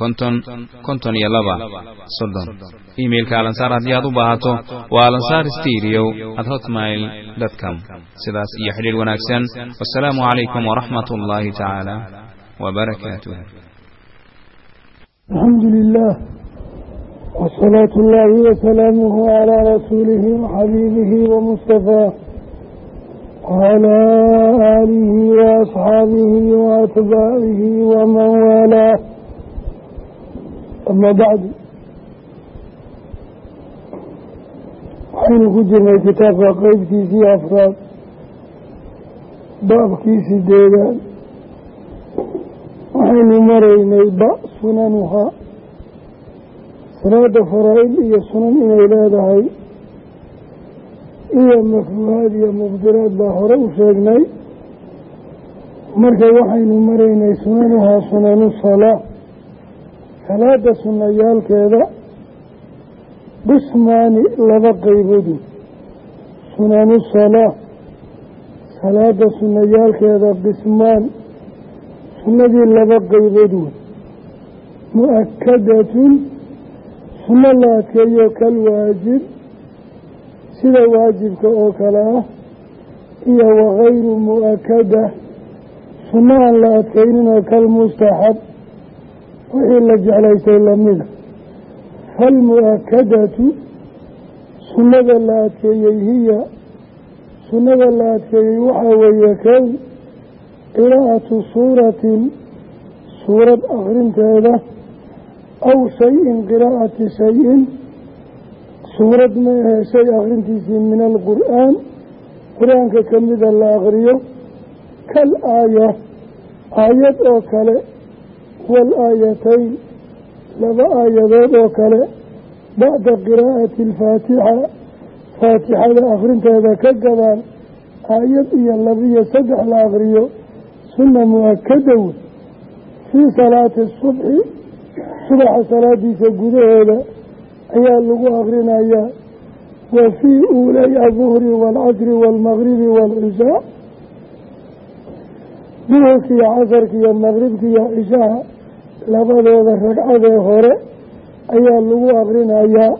konton konton iyo laba. Soddon. Iimailka alansaar haddii aad u baahato waa alansaar steriyow at hotmail com. Sidaas iyo xidhiir wanaagsan. Wassalaamu calaykum waraxmat ullaahi tacaala wbarakaatuh alxamdu lilah wsalaatu llaahi wasalaamuhu calaa rasuulihi waxabiibihi wamustafaa waalaa aalihi waasxaabihi waatbaacihi waman waalaa amaa bacdu waxaynu ku jirnay kitaabka qeybtiisii afraad baabkii sideedaad waxaynu maraynay ba sunanuha salaada faraa-id iyo sunan inay leedahay iyo mafruuhaad iyo mubdiraad baa hore u sheegnay. Marka waxaynu maraynay sunanuhaa sunanu salaa salaada sunayaalkeeda qismaani laba qeyboodu sunanu salaa salaada sunayaalkeeda qismaan sunnadii laba qeybood wey mu'akadatun sunno la adkeeyo kalwaajib sida waajibka oo kale ah iyo wakayru mu'akada sunno aan la adkayninoo kalmustaxab wixii la jeclaystay lamida falmu-akadatu sunnada la adkeeyey hiya. Sunnada la adkeeyey waxaa weeye kow qiraa'atu suuratin suurad akrinteeda aw shay-in qiraa'ati shay-in. Suurad ma ahee shay akhrintiisii min alqur'aan. Qur'aanka ka mida la akhriyo kal aaya aayad oo kale wal aayatayn laba aayadood oo kale bacda qiraa'ati alfaatixa faatixada akhrinteeda ka gadaan aayad iyo labiyo saddex la akhriyo sunna mu'akada wey fii salaati subxi subaxa salaadiisa gudaheeda ayaa lagu akrinayaa wa fii uulay aduhri waalcasri waalmagribi waalcishaa duhurkiiyo casarkiiyo maqribkiiyo cishaha labadooda ragcadee hore ayaa lagu akrinayaa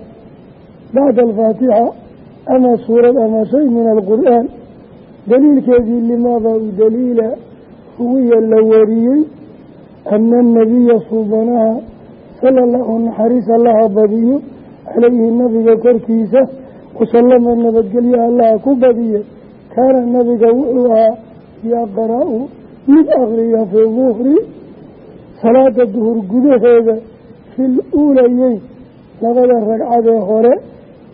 bacda alfaatixa ama suurad ama shay min alqur'aan. Daliilkeedii limaada u daliila huwiya la wariyey ana anabiya suubanaha sala allahu naxariis allaha badiyo calayhi nabiga korkiisa wasalama nabadgelyo allaha ku badiye kaana nabiga wuxuu ahaa yaqra-u mid akriya fi duhri salaada duhur gudaheeda fil uulayeyn labada ragcadee hore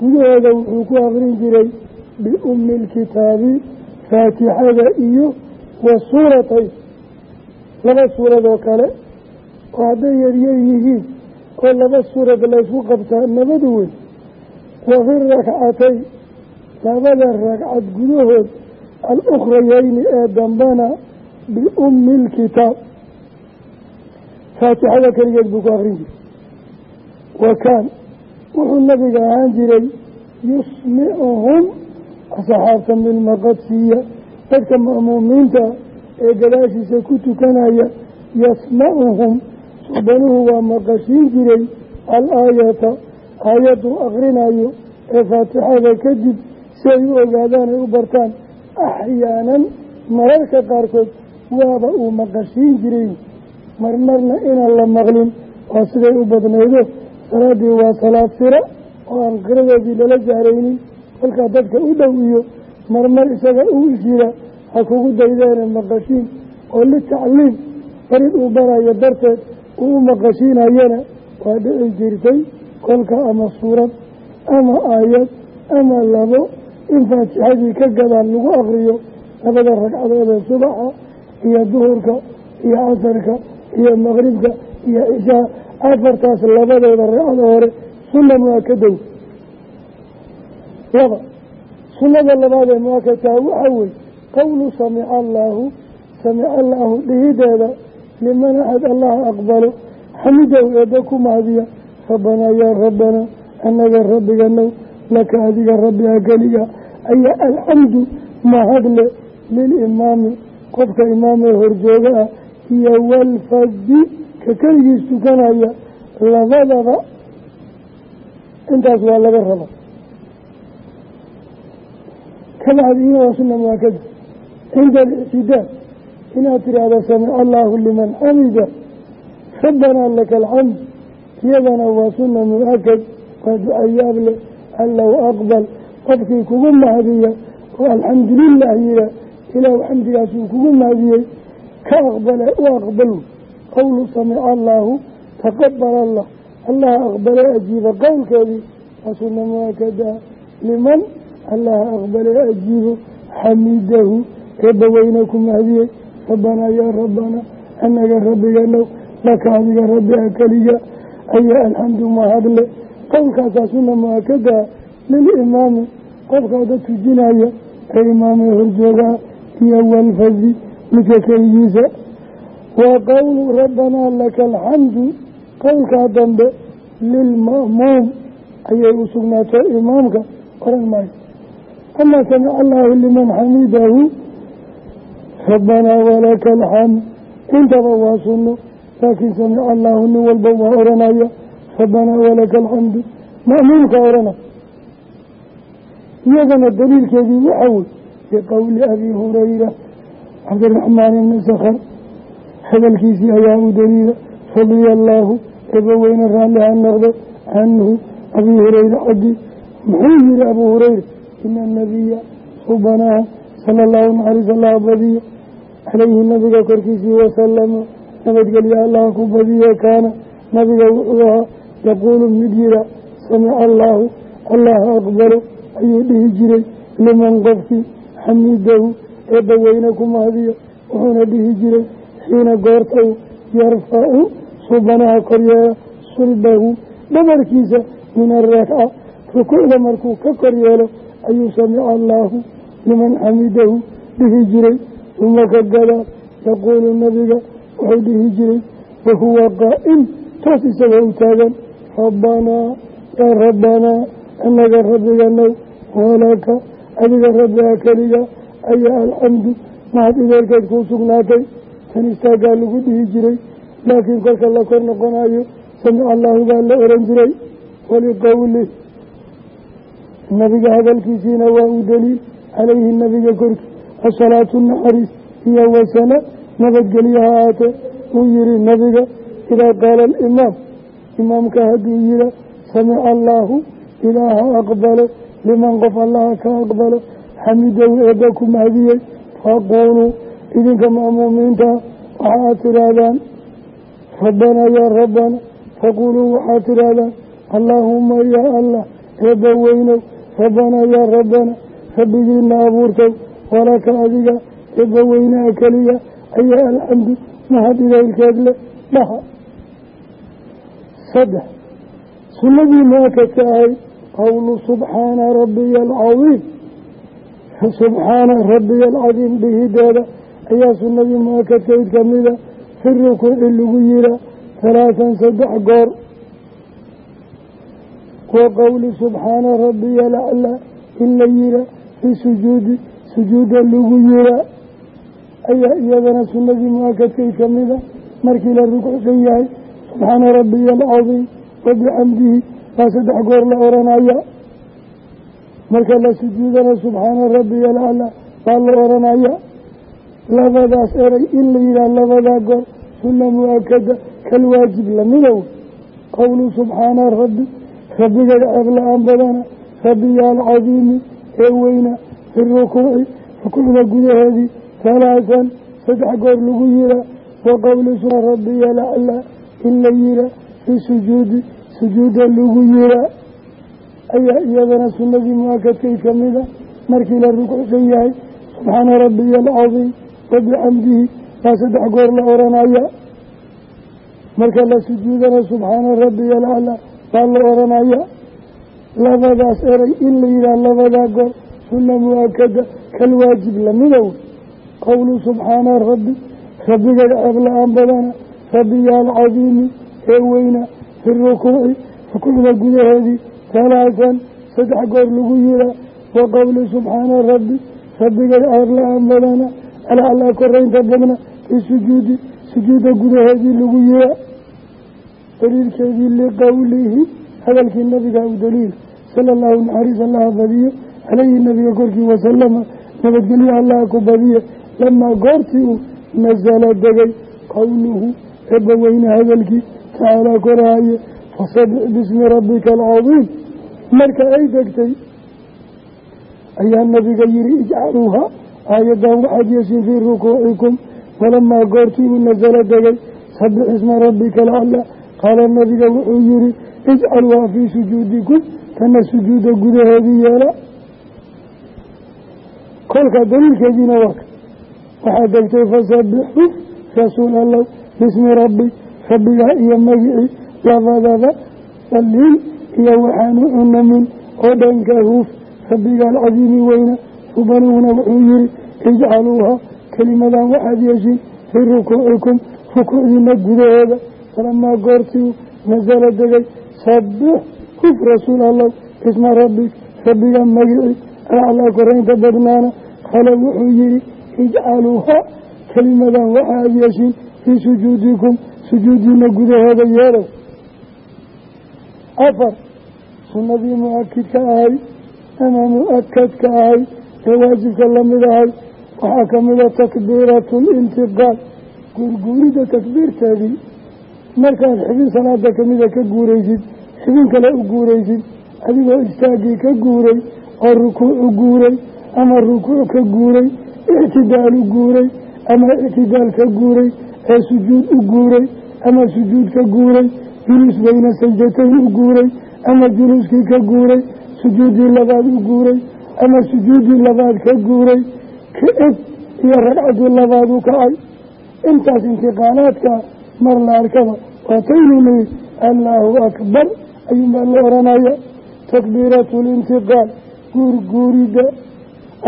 gudaheeda wuxuu ku akrin jiray biummi lkitaabi faatixada iyo wa suuratayn laba suuradoo kale oo hadday yaryar yihiin oo laba suurad laysku qabtaa nabadu weyn. Wa fi rakcatayn labada ragcad gudahood al-ukhrayeyni ee dambana biummi lkitaab faatixada keligeed buu ku akrin jiray. Wa kaan wuxuu nabiga ahaan jiray yusmicuhum asxaabta milmaqadsiiya dadka ma'muumiinta ee gadaashiisa ku tukanaya yasmacuhum subanuhu waa maqashiin jiray al-aayata aayaduu akrinayo ee faatixada kadib si ay u ogaadaan ay u bartaan. Axyaanan mararka qaarkood waaba uu maqashiin jiray marmarna inaan la maqlin waa siday u badnaydo salaaddii waa salaad sira oo aan qiradeedii lala jahraynin kolkaa dadka u dhow iyo marmar isaga uu isjira ha kugu daydeene maqashiin. Oo litacliim barid uu barayo darteed uu u maqashiinayana waa dhici jirtay kolka ama suurad ama aayad ama labo. In faatixadii ka gadaan lagu akriyo labada ragcadoodee subaxa iyo duhurka iyo casarka iyo maqribka iyo cishaa afartaas labadooda ragcada hore sunna muaakadow laba sunnada labaadee muakataa waxaa wey qowlu samica allaahu samica allaahu dhihideeda liman axad allaha aqbalo xamidow eebba ku mahadiya rabbanaa yaa rabbanaa annaga rabbiganow laka adiga rabbiga keliga ayaa alxamdu mahadle lilimaami qofka imaamee horjooga ah iyo walfadi ka keligiis tukanaya labadaba intaas waa laga raba kabacdiina waa suna muwaakada cinda alictidaal inaad tidhaahdo samica allaahu liman xamida rabbanaa laka alxamd iyadana waa suna muakad waa ducayaab leh allow aqbal qofkii kugu mahdiya oo alxamdulilah yira ilaahu xamdigaas uu kugu mahdiyey ka aqbale u aqbal qowlu samica allaahu taqabal allah allaha aqbale ajiiba qowlkeedii waa suna muakada liman allaha aqbale ajiibo xamidahu eebba weyne ku mahdiyey rabbanaa yaa rabbanaa annaga rabbiganow laka adiga rabbiga keliga ayaa alxamdu mahadle qowlkaasaa suna muakadaa lilimaami qofkaada tujinaya ee imaamee horjoogaha iyo walfadi midka keligiisa wa qowlu rabbanaa laka alxamdu qowlkaa dambe lilma'muum ayay u sugnaato imaamka oran maayo. Amaa samica allaahu liman xamidahu rabbanaa walaka alxamd intaba waa sunno laakiin samica allaahu nin walba waa oranaya rabbanaa walaka alxamdu ma'muumka orana. Iyadana daliilkeedii waxa wey biqowli hurayra cabdiraxmaan ibni sakar hadalkiisii ayaa u daliila radia allaahu eebaweyne raalli ha noqdo canhu abii hurayra xaggi muxuu yihi abuu hurayra ina anabiya subanaha sala allahu naxariis allaha badiyo calayhi nabiga korkiisii wasalama nabadgelya allaha ku badiye kaana nabiga wuxuu ahaa yaquulu mid yira samica allaahu allaha aqbalo ayuu dhihi jiray liman qofkii xamidahu eebba weyne ku mahdiyo wuxuuna dhihi jiray xiina goorta u yarfacu subanaha koryeela sulbahu dhabarkiisa min arakca rukuucda markuu ka koryeelo ayuu samica allaahu liman xamidahu dhihi jiray. Uma ka gadaa yaquulu nabiga wuxuu dhihi jiray wahuwa qaa'im toos isagoo u taagan rabbanaa yaa rabbanaa annaga rabbiganow walaka adiga rabbiga keliga ayaa alxamdu mahad ideelkeed kuu sugnaatay tan istaaggaa lagu dhihi jiray laakiin kolka la kor noqonayo samica allaahu baa la oran jiray. Waliqowlih nabiga hadalkiisiina waa u daliil calayhi nabiga korkii asalaatu naxariis iyo wasala nabadgelyo ha aatee uu yihi nabiga idaa qaala alimaam imaamka hadduu yira samica allaahu ilaaha aqbalo liman qof allaha ka aqbalo xamidow eebba ku mahdiyey faquuluu idinka ma'muumiintaa waxaad tidhaahdaan rabbanaa yaa rabbana faquuluu waxaad tidhaahdaan allaahumma yaa allah eebba weynow rabbanaa yaa rabbana rabbigiina abuurtay walaka adiga eebba weynaha keliya ayaa alxamdu mahad idaylkeed leh dhaha. Saddex sunnadii muakadka ahayd qowlu subxaana rabbiya alcadiim subxaana rabbiya alcadiim dhihideeda ayaa sunnadii muakadkayd kamida fi rukuuci lagu yiraa halaatan saddex goor. Wa qowli subxaana rabbiya alaclaa in la yiraa fi sujuudi sujuuda lagu yiraa ayaa iyadana sunnadii muakadkayd kamida markii la rukucsan yahay subxaana rabbiya alcadiim wabixamdihi baa saddex goor la oranaya marka la sujuudana subxaana rabbiya alaclaa baa la odhanaya labadaas eray in la yidhaah labadaa goor sunna mu'akada kalwaajib lamidow qowlu subxaana rabbi rabbigaga ceeb la'aan badana rabbiya alcadiimi ee weyna fi rukuuci rukuucda gudaheedii halaasan saddex goor lagu yihaa wa qowli suna rabbiya alaclaa in la yihaa fi sujuudi sujuuda lagu yihaa ayaa iyadana sunnadii mu'akadkay ka mida markii la rukuucsan yahay subxaana rabbiya alcadiim wabixamdihi baa saddex goor la oranaya. Marka la sujuudana subxaana rabbiya alaclaa baa la oranaya. Labadaas eray in la yidhaah labadaa goor sunna mu'akada kalwaajib lamidow qowlu subxaana rabbi rabbigaga ceeb la'aan badana rabbiya alcadiimi ee weyna fi rukuuci rukuucda gudaheedii halaasan saddex goor lagu yihaa wa qowli subxaana rabbi rabbigaga ceeb la'aan badana alaclaa koraynta badna fi sujuudi sujuudda gudaheedii lagu yihaa daliilkeedii liqowlihi hadalkii nabiga u daliil sala allahu naxariis allaha badiye calayhi nabiga korkii wasalama nabadgelyo allaha ku badiye lamaa goortii uu nasala degay qowluhu eebbaweyne hadalkii tacaalaa koraaye fasabix bismi rabbika alcadiim marka ay degtay ayaa nabiga yihi ijcaluuha aayadan waxaad yeeshin fii rukuucikum. Walamaa goortii uu nasalo degay sabix isma rabbika alcalaa qaala nabiga wuxuu yihi ijcaluuha fii sujuudikum. Tana sujuuda gudaheedii yeela. Kolka daliilkeediina waa ka waxaa degtay fasabixu rasuul allow bismi rabbi. Rabbigaa iyo magicii labadaba saliil iyo waxaanu cunamin oo dhanka huuf rabbiga alcadiimi weyna subanuhuna wuxuu yihi ijcaluuha kelimadan waxaad yeeshin fii rukuucikum rukuucdiina gudaheeda falamaa goortii nasala degay sabix huf rasuul allow isma rabbig rabbiga magicii alaclaa koraynta badnaana. Qala wuxuu yihi ijcaluuha kelimadan waxaad yeeshin fii sujuudikum sujuudiina gudaheeda yeelow afar sunnadii mu'akidka ahay ama mu'akadka ahay ee waajibka la mid ahay waxaa ka mida takbiiratu lintiqaal guurguuridda takbiirteedii markaad xibin salaada kamida ka guuraysid xibin kale u guuraysid adigoo istaagii ka guuray oo rukuucu guuray ama rukuuc ka guuray ictidaal u guuray ama ictidaal ka guuray ee sujuud u guuray ama sujuud ka guuray juluus bayna sajdatayn u guuray ama juluuskii ka guuray sujuuddii labaad u guuray ama sujuuddii labaad ka guuray ka eg iyo ragcadii labaad u kacay. Intaas intiqaalaadka mar la arkaba waataynu nihi allaahu akbar ayuunbaa la oranaya. Takbiiratu lintiqaal guurguuridda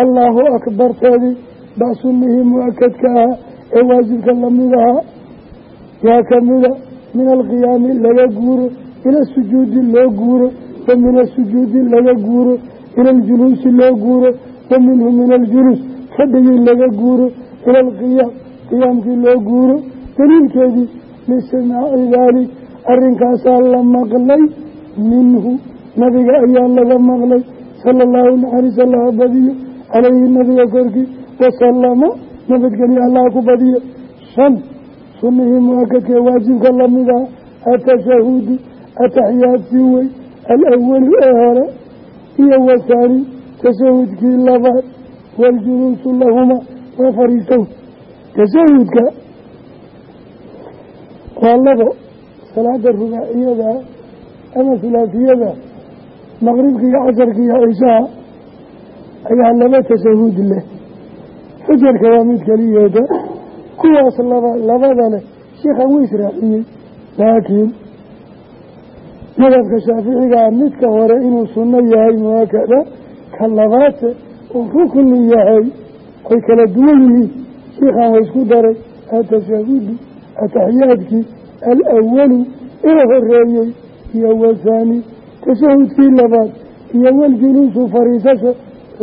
allaahu akbarteedii baa sunnihii mu'akadka ahaa ee waajibka la mid ahaa. Yaa kamida min alqiyaami laga guuro ila sujuudi loo guuro wa min asujuudi laga guuro ila aljuluusi loo guuro wa minhu min aljuluus fadhigii laga guuro ila alqiyaam qiyaamkii loo guuro daliilkeedii lisimaaci daalik arrinkaasaa la maqlay minhu nabiga ayaa laga maqlay sala allahu naxariis allaha badiyo calayhi nabiga korkii wasalama nabadgelyo allaha ku badiyo sunnihii mu'akadkaee waajibka la mid ah atashahuudu ataxiyaadkii wey alawalu ee hore iyo wasaani tashahudkii labaad waaljuluusu lahuma waa fariisow. Tashahudka waa labo salaada rubaaciyada ama hulaafiyada maqribka iyo casarka iyo cishaha ayaa laba tashahuud leh. Fajarka waa mid keliyeeda kuwaas laba labada leh. Sheikhan wuu israaciyey laakiin madhabka shaaficigaa midka hore inuu sunno yahay muwaakada ka labaate uu rukni yahay way kala duwan yihiin. Sheikhan wa isku daray atashahudu ataxiyaadkii alawalu ee horeeyey iyo wahaani tashahudkii labaad iyo waljuluusu fariisasho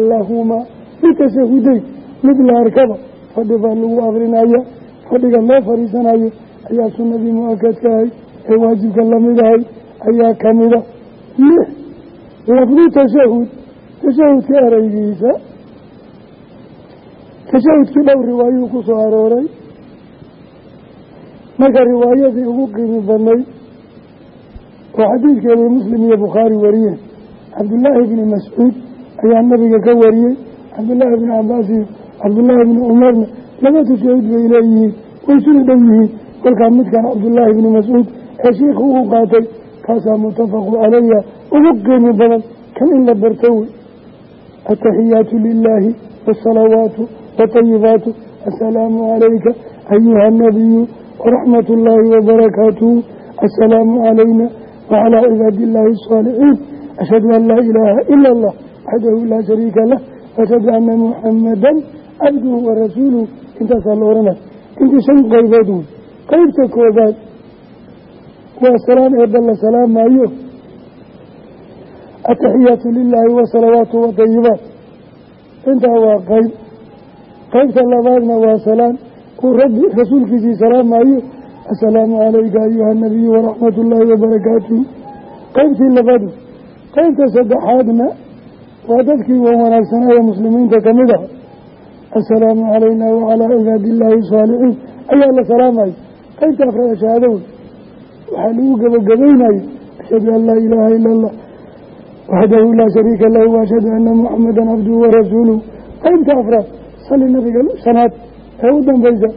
lahumaa. Litashahudeyn mid la arkaba fadhi baa lagu akrinaya fadhiga loo fariisanayo ayaa sunnadii mu'akadka ee waajibka la mid ahay ayaa kamida lix lafdu tashahud tashahudka ereygiisa. Tashahudkii dhowr riwaayuu ku soo arooray. Marka riwaayadii ugu qiimi badnay oo xadiidkeedii muslim iyo bukhaari wariyeen cabdullaahi bni mascuud ayaa nabiga ka wariyey cabdullaahi bni cabaas iyo cabdullaahi bni cumarna laba tashahud bay leeyihiin way sula dhow yihiin. Kolkaa midkan cabdullaahi bni mascuud ee shiikhu uu qaatay kaasaa mutafaqu caleyha ugu qiimi badan kan in la barto wey ataxiyaatu lilaahi wasalawaatu watayibaatu assalaamu calayka ayuha nabiyu waraxmat ullaahi wabarakaatuhu assalaamu calayna wacalaa cibaadi illaahi asaalixiin ashhadu an laa ilaaha ila allah waxdahu laa shariika lah ashhadu ana muxamadan cabduhu wa rasuuluhu intaasaa la ohanay intii shan qaybood wey qeybta koobaad waa salaam eebba la salaamaayo. Ataxiyaatu lilaahi wasalawaatu watayibaat intaa waa qeyb qeybta labaadna waa salaan uu rabbi rasuulkiisii salaamaayo. Assalaamu calayka ayuha nabiyu waraxmat ullaahi wabarakaatuhu qeybtii labaadu qeybta saddexaadna waa dadkii wan wanaagsanaaye muslimiinta ka mid ah assalaamu calayna wacalaa cibaadi illaahi asaalixiin ayaa la salaamayo qeybta afraad shahaado wey waxaa lagu gebagabaynayo ashhadu an laa ilaaha ila allah waxdahu laa shariika lahu waashhadu ana muxamadan cabduhu warasuuluhu qeybta afraad sali nabiga shanaad ee u dambaysa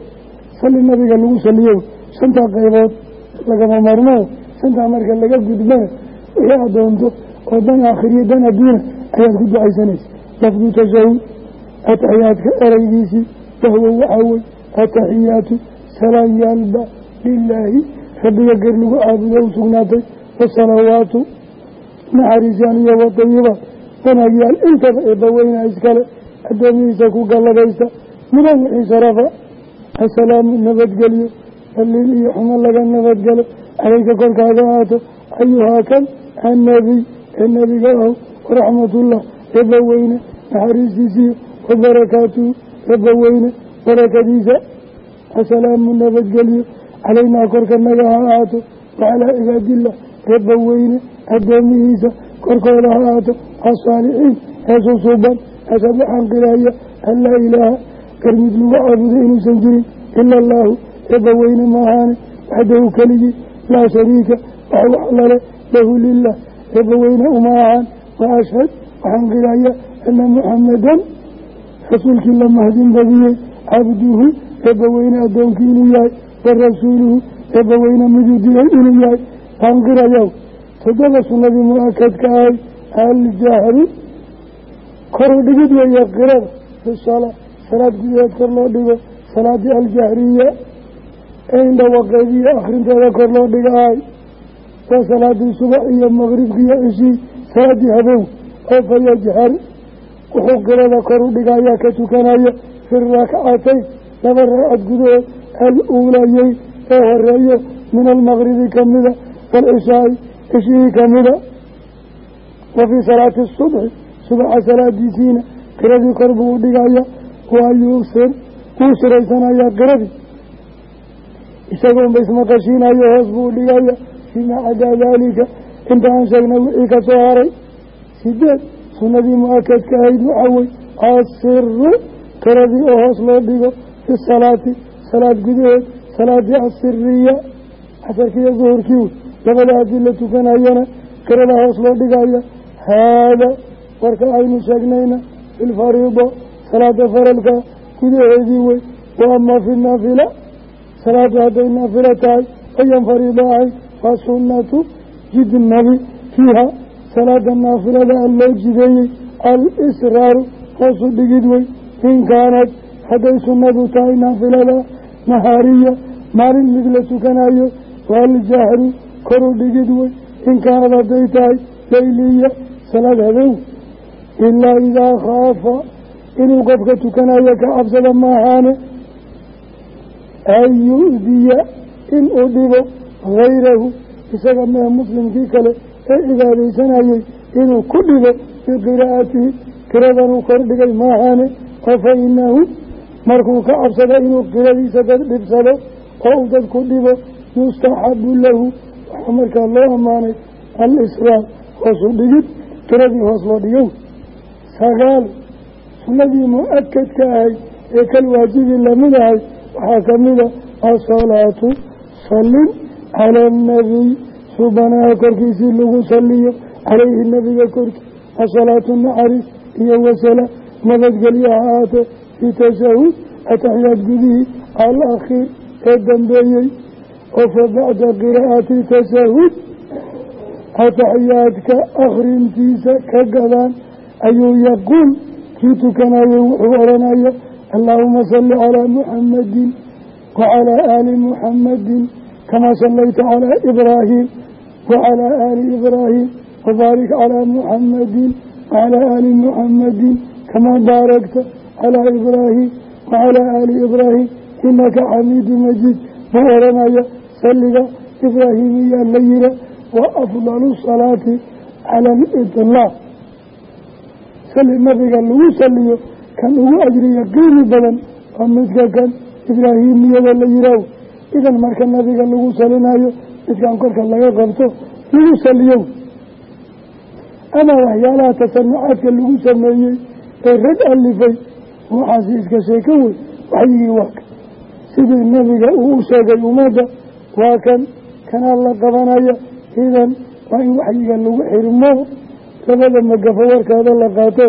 sali nabiga lagu saliyo shantaa qaybood lagama marmoo shantaa marka laga gudbana wixii aad doonto oo dan aakhiriyo dan adduuna ayaad ku ducaysanaysa lafdu ataxiyaadka ereygiisii wahwa waxaa wey ataxiyaatu salaan yaalba lilaahi rabbiga ger lagu caabudo u sugnaatay wasalawaatu naxariisaan iyo wadayibaat wanaagyaal intaba eebbaweyna iskale addoomihiisa ku galladaysta midan wixii sharafa assalaamu nabadgelyo daliil iyo xumo laga nabadgalo caleyka korkaaga ahaato ayuhaa kan annabiy ee nebiga ahu waraxmatullah eebbaweyne naxariistiisiyo wabarakaatuhu eebbaweyne barakadiisa assalaamu nabadgelyo calaynaa korkanaga ha ahaato wacalaa cibaadillah eebbaweyne addoomihiisa korkooda ha ahaato asaalixiin heesu suuban asad waxaan qiraya an laa ilaaha garmid lagu caabudo inuusan jirin ila allaahu eebbaweyne maahaane waxdahu keligii laa shariika wax wax lale lahu lilah eebbaweyne uma ahaan wa ashhad waxaan qiraya ana muxamadan rasuulkii la mahdin badiyey cabduhu eebbaweyne addoonkii inuu yahay wa rasuuluhu eebbaweyne miduu dilay inuu yahay. Baan qirayaw toddoba sunnadii mu'akadka ahay aljahru koru dhigid weeye qirada fisala salaad gudaheed kor loo dhigo salaadii aljahriya ee indhawaqeediyo akhrinteeda kor loo dhigaay waa salaadii subax iyo maqribki iyo cishii salaadii habeen oo fayajhar wuxuu qirada kor u dhigayaa ka tukanaya fi rakcatayn laba ragcad gudahood al-uulayey ee horeeyo min almaqribi kamida waalcishaai cishihii kamida wa fii salaati subxi subaxa salaadiisiina qiradii kor buu u dhigaya waa yuusir wuu siraysanayaa qiradii isagoonba ismaqashiinayo hoos buu u dhigaya fimaa cadaa daalika inta aan sheegnay wixii ka soo haray. Sideed sunnadii mu'akadka ahayd waxaa wey asiru qiradii oo hoos loo dhigo fi salaati salaad gudaheed salaadii asiriya casarkiiyo duhurkii wey labada haddii la tukanayana qiradaa hoos loo dhigaya haada warka aynu sheegnayna filfariida salaada faralka gudaheedii wey wa amaa fi naafila salaada hadday naafilo tahay ayan fariido ahayn fa sunnatu jidnabi fiiha salaada naafilada an loo jideeyey al-israaru hoosu dhigid wey in kaanad hadday sunnadu tahay naafilada nahaariya maalin mid la tukanayo waaljahru koru dhigid wey in kaanad hadday tahay layliya salaad habeen ilaa idaa khaafa inuu qofka tukanayo ka cabsada maahaane an yu-diya inuu dhibo hayrahu isaga mee muslimkii kale ee cibaadaysanayey inuu ku dhibo biqiraa'atihi qiradanuu kordhigay maahaane oo fa inahu markuu ka cabsado inuu qiradiisa dad dhibsado oo uu dad ku dhibo yustaxabu lahu. Waxaa markaa loo ammaanay al-israar hoosu dhigid qiradii hoos loo dhigow sagaal sunnadii mu'akadka ahay ee kal waajibi la mid ahay waxaa ka mida asalaatu sallin cala annabiy subanaha korkiisii lagu saliyo calayhi nabiga korkii asalaatu naxariis iyo wasala nabadgelyo ha ahaatee fii tashahud ataxiyaad gudihii alakhiir ee dambeeyey oo fa bacda qiraa'ati tashahud ataxiyaadka akhrintiisa ka gadaan ayuu yaquul kii tukanayo wuxuu odhanaya allaahuma salli calaa muxamadin wacalaa aali muxamadin kamaa sallayta calaa ibraahim wacalaa aali ibraahim wabaarik calaa muxamadin wacalaa aali muxamadin kamaa baarakta calaa ibraahim wacalaa aali ibraahim inaka xamiidu majiid buu odhanaya salliga ibraahimiyaa la yira wa afdalu salaati cala aliطlaaq sali nabiga lagu saliyo kan ugu ajriya qiimi badan waa midka kan ibraahimiyada la yiraaw idan marka nabiga lagu salinayo midkan korka laga qabto lagu saliyow ama waxyaalaha tasanucaadka lagu sameeyey ee rag alifay waxaasi iska sheeko wey waxyigii waa kan sidii nabiga uu u sheegay ummadda waa kan kanaa la qabanaya idan waa in waxyiga lagu xirmo. Labada magafo warkaada la qaato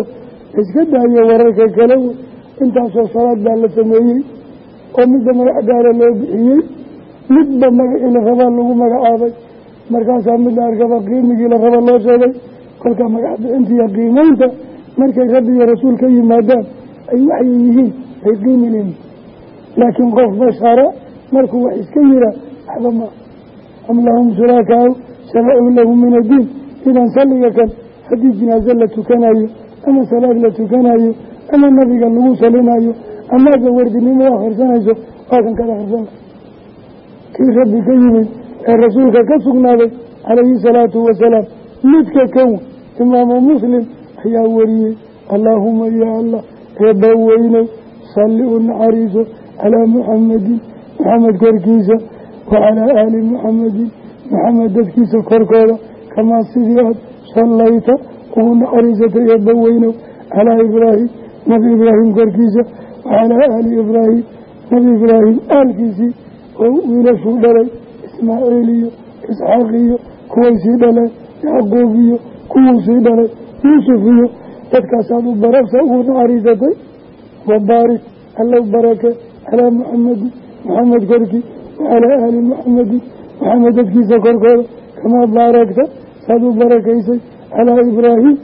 iska daayo wararka kale intaasoo salaad baa la sameeyey oo midba magac gaara loo bixiyey midba magacii la rabaa lagu magacaabay markaasaa mid la arkaba qiimigii la raba loo sheegay. Kolka magac bixintiiyo qiimeynta markay rabbi iyo rasuul ka yimaadaan ay waxay yihiin ay qiimi laakiin qof bashara markuu wax iska yiraa waxba maa am lahum shurakaau sharacuu lahu min addiin. Idan salliga kan haddii jinaaso la tukanayo ama salaad la tukanayo ama nabiga lagu salinayo ama u akhrisanayso waa kan kada akhrisan kii rabbi ka yimid ee rasuulka ka sugnaaday calayhi salaatu wasalaam. Midka kow imaamu muslim ayaa wariyey allaahuma ya allah eebba weynow salli u naxariiso calaa muxamadin muxamed korkiisa wa calaa aali muxamadin muxamed dadkiisa korkooda kamaa sidii aad sallayta ugu naxariisatay eebba weynow calaa ibraahim nabi ibraahim korkiisa wacalaa aali ibraahim nabi ibraahim aalkiisii oo wiilashuu dhalay ismaaciil iyo isxaaq iyo kuway sii dhaleen yacquub iyo kuwuu sii dhalay yuusuf iyo dadkaasaad u barasa ugu naxariisatay. Wabaarik allow barake calaa muxamedin muxamed korkii wacalaa aali muxamedin muxamed dadkiisa korkooda. Kamaa baarakta saad u barakaysay calaa ibraahim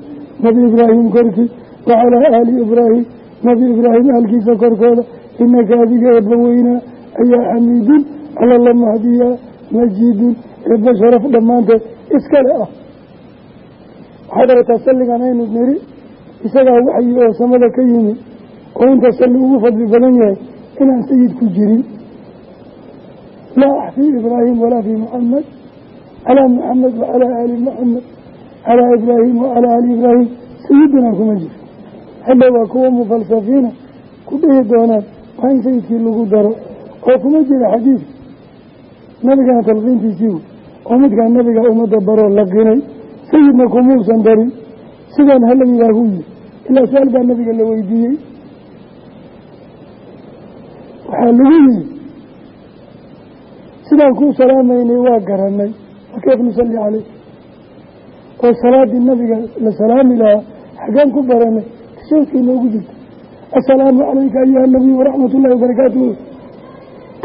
nabi ibraahim korkii wacalaa aali ibraahim nabi ibraahim aalkiisa korkooda. Inaka adiga eebba weynaa ayaa xamiidun alla la mahdiyaa majiidun eebba sharaf dhammaanteed iskale ah. Waxaad aragtaa salligan aynu niri isagaa waxyi oo samada ka yimi oo inta salli ugu fadli badan yahay inaan sayid ku jirin. Laa fii ibraahim walaa fii muxamed calaa muxamed wacalaa aali muxamed calaa ibraahim wacalaa aali ibraahim sayidina kuma jiro hadda waa kuwa mufalsafiina ku dhihi doonaan waa in sayidkii lagu daro oo kuma jira xadiidka nabigana talqiintiisii wey oo midkaan nabiga ummadda baroo laqinay sayidna kumuusan darin. Sidaan hala yidhaahu yiri ilaa su'aal baa nabiga la weydiiyey. Waxaa lagu yiri sidaan kuu salaamaynay waa garanay fakeyf nusalli caleyk oo salaadii nabiga la salaami lahaa xaggaan ku baranay tashahudkay noogu jirta. Assalaamu calayka ayuha nabiy waraxmat wabarakaatuh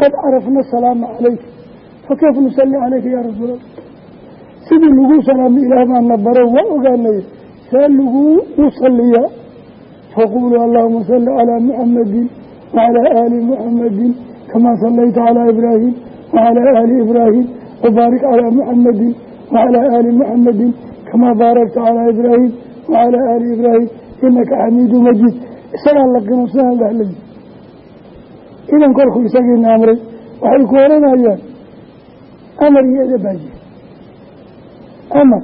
qad carafna asalaama calayka fakeyf nusalli caleyka yaa rasuul allah sidii lagu salaamay ilaah baana baro waa ogaanay see laguu u saliyaa faquluu allahuma salli calaa muxamadin wacalaa aali muxamadin kamaa sallayta calaa ibraahim wacalaa aali ibraahim wabaarik calaa muxamadin wacalaa aali muxamadin kamaa baarakta calaa ibraahim wacalaa aali ibraahim inaka xamiidu majiid isagaa laqino sidaan dhahlayi idan korkuu isagiina amray waxay ku oranayaan amar iyo edab baa jira. Amar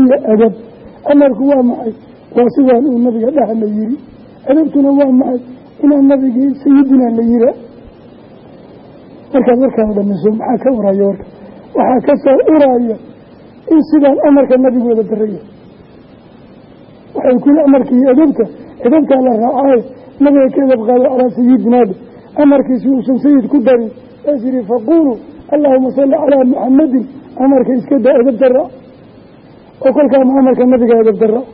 iyo edab. Amarku waa maxay? Waa sidaan uu nabiga dhahla yiri. Edabtuna waa maxay? Inaan nabigii sayidina la yira. Markaad warkaada dhamiso maxaa ka uraya warka waxaa ka soo uraya in sidaan amarka nabigu wada daraya waxay kuli amarkii iyo edabta. Edabtaa la raacaaye nabiga ka edab qaado calaa sayidinaada amarkiisi uusan sayid ku darin. Ees yihi faquuluu allaahuma salli calaa muxamadin amarka iska daa edabta raac oo kolkaama amarka nabiga edabta raac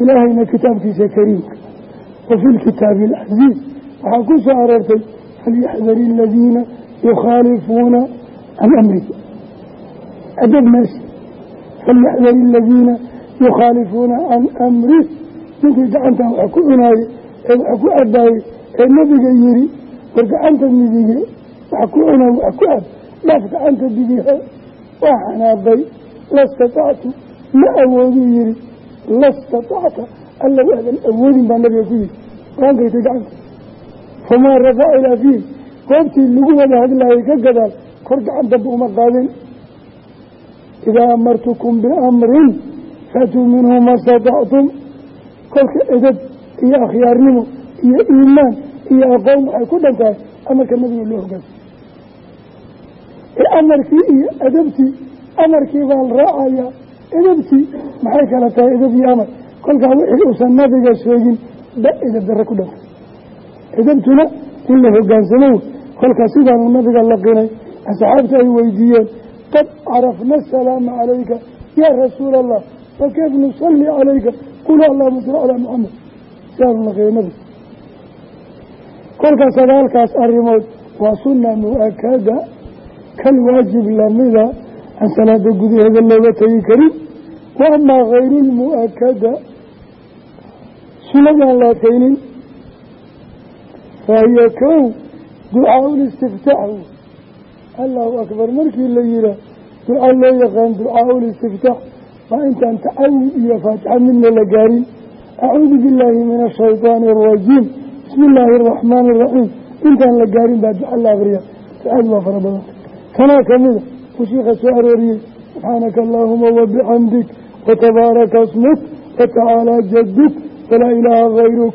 ilaahayna kitaabkiisa kariimka. Wa fi lkitaabi alcaziiz waxaa ku soo aroortay falyaxdari aladiina yukhaalifuuna can amrihi adab meesha. Falyaxdari aladiina yukhaalifuuna can amrih ninkii gacantan wax ku cunaayey ee ku cabaayey ee nabiga yiri war gacanta midige wax ku cunaa wax ku cab dhaaf gacanta bidihe waa xanaaqay lastatactu ma awooduu yihi lastatacta alla waadan awoodin baa nabiga ku yihi waankaytay gacanta. Famaa rafaca ilaa fiih goobtii lagu wada hadlaayay ka gadaal kor gacan damba uma qaadin. Idaa amartukum biamrin faatuu minhu ma statactum kolka edab iyo akhyaarnimo iyo iimaan iyo aqoon waxay ku dhan tahay amarka nabiga loo hogaansa amarkii iyo adabtii amarkii baa la raacayaa edabtii maxay kala tahay edab iyo amar? Kolkaa wixii uusan nabiga sheegin ba edab darre ku dhantay edabtuna in la hogaansamo kolkaa sidaanu nabiga laqinay asxaabta ay weydiiyeen qad carafna asalaama calayka yaa rasuula allah fakayf nusalli calayka qul allahuma sal calaa muxamed laqinay nabiga kolkaa sagaalkaas arrimood waa sunna mu'akada kal waajib lamida aan salaada gudaheeda looga tegi karin. Wa amaa hayru lmu-akada sunadaan la adkaynin fahiya kow ducaa ulistiftaax allahu akbar markii la yihaa duca loo yaqaan ducaa ulistiftaax waa intaan tacawud iyo faatixa midna la gaarin acuudu billaahi min ashaydaani arajiim bismi illaahi araxmaani araxiim intaan la gaarin baa duca la akriya ducadu waa fara badanta kanaa kamida uu shiika soo arooriyey subxaanaka allaahuma wabixamdik watabaaraka smuk watacaalaa jaduk walaa ilaaha hayruk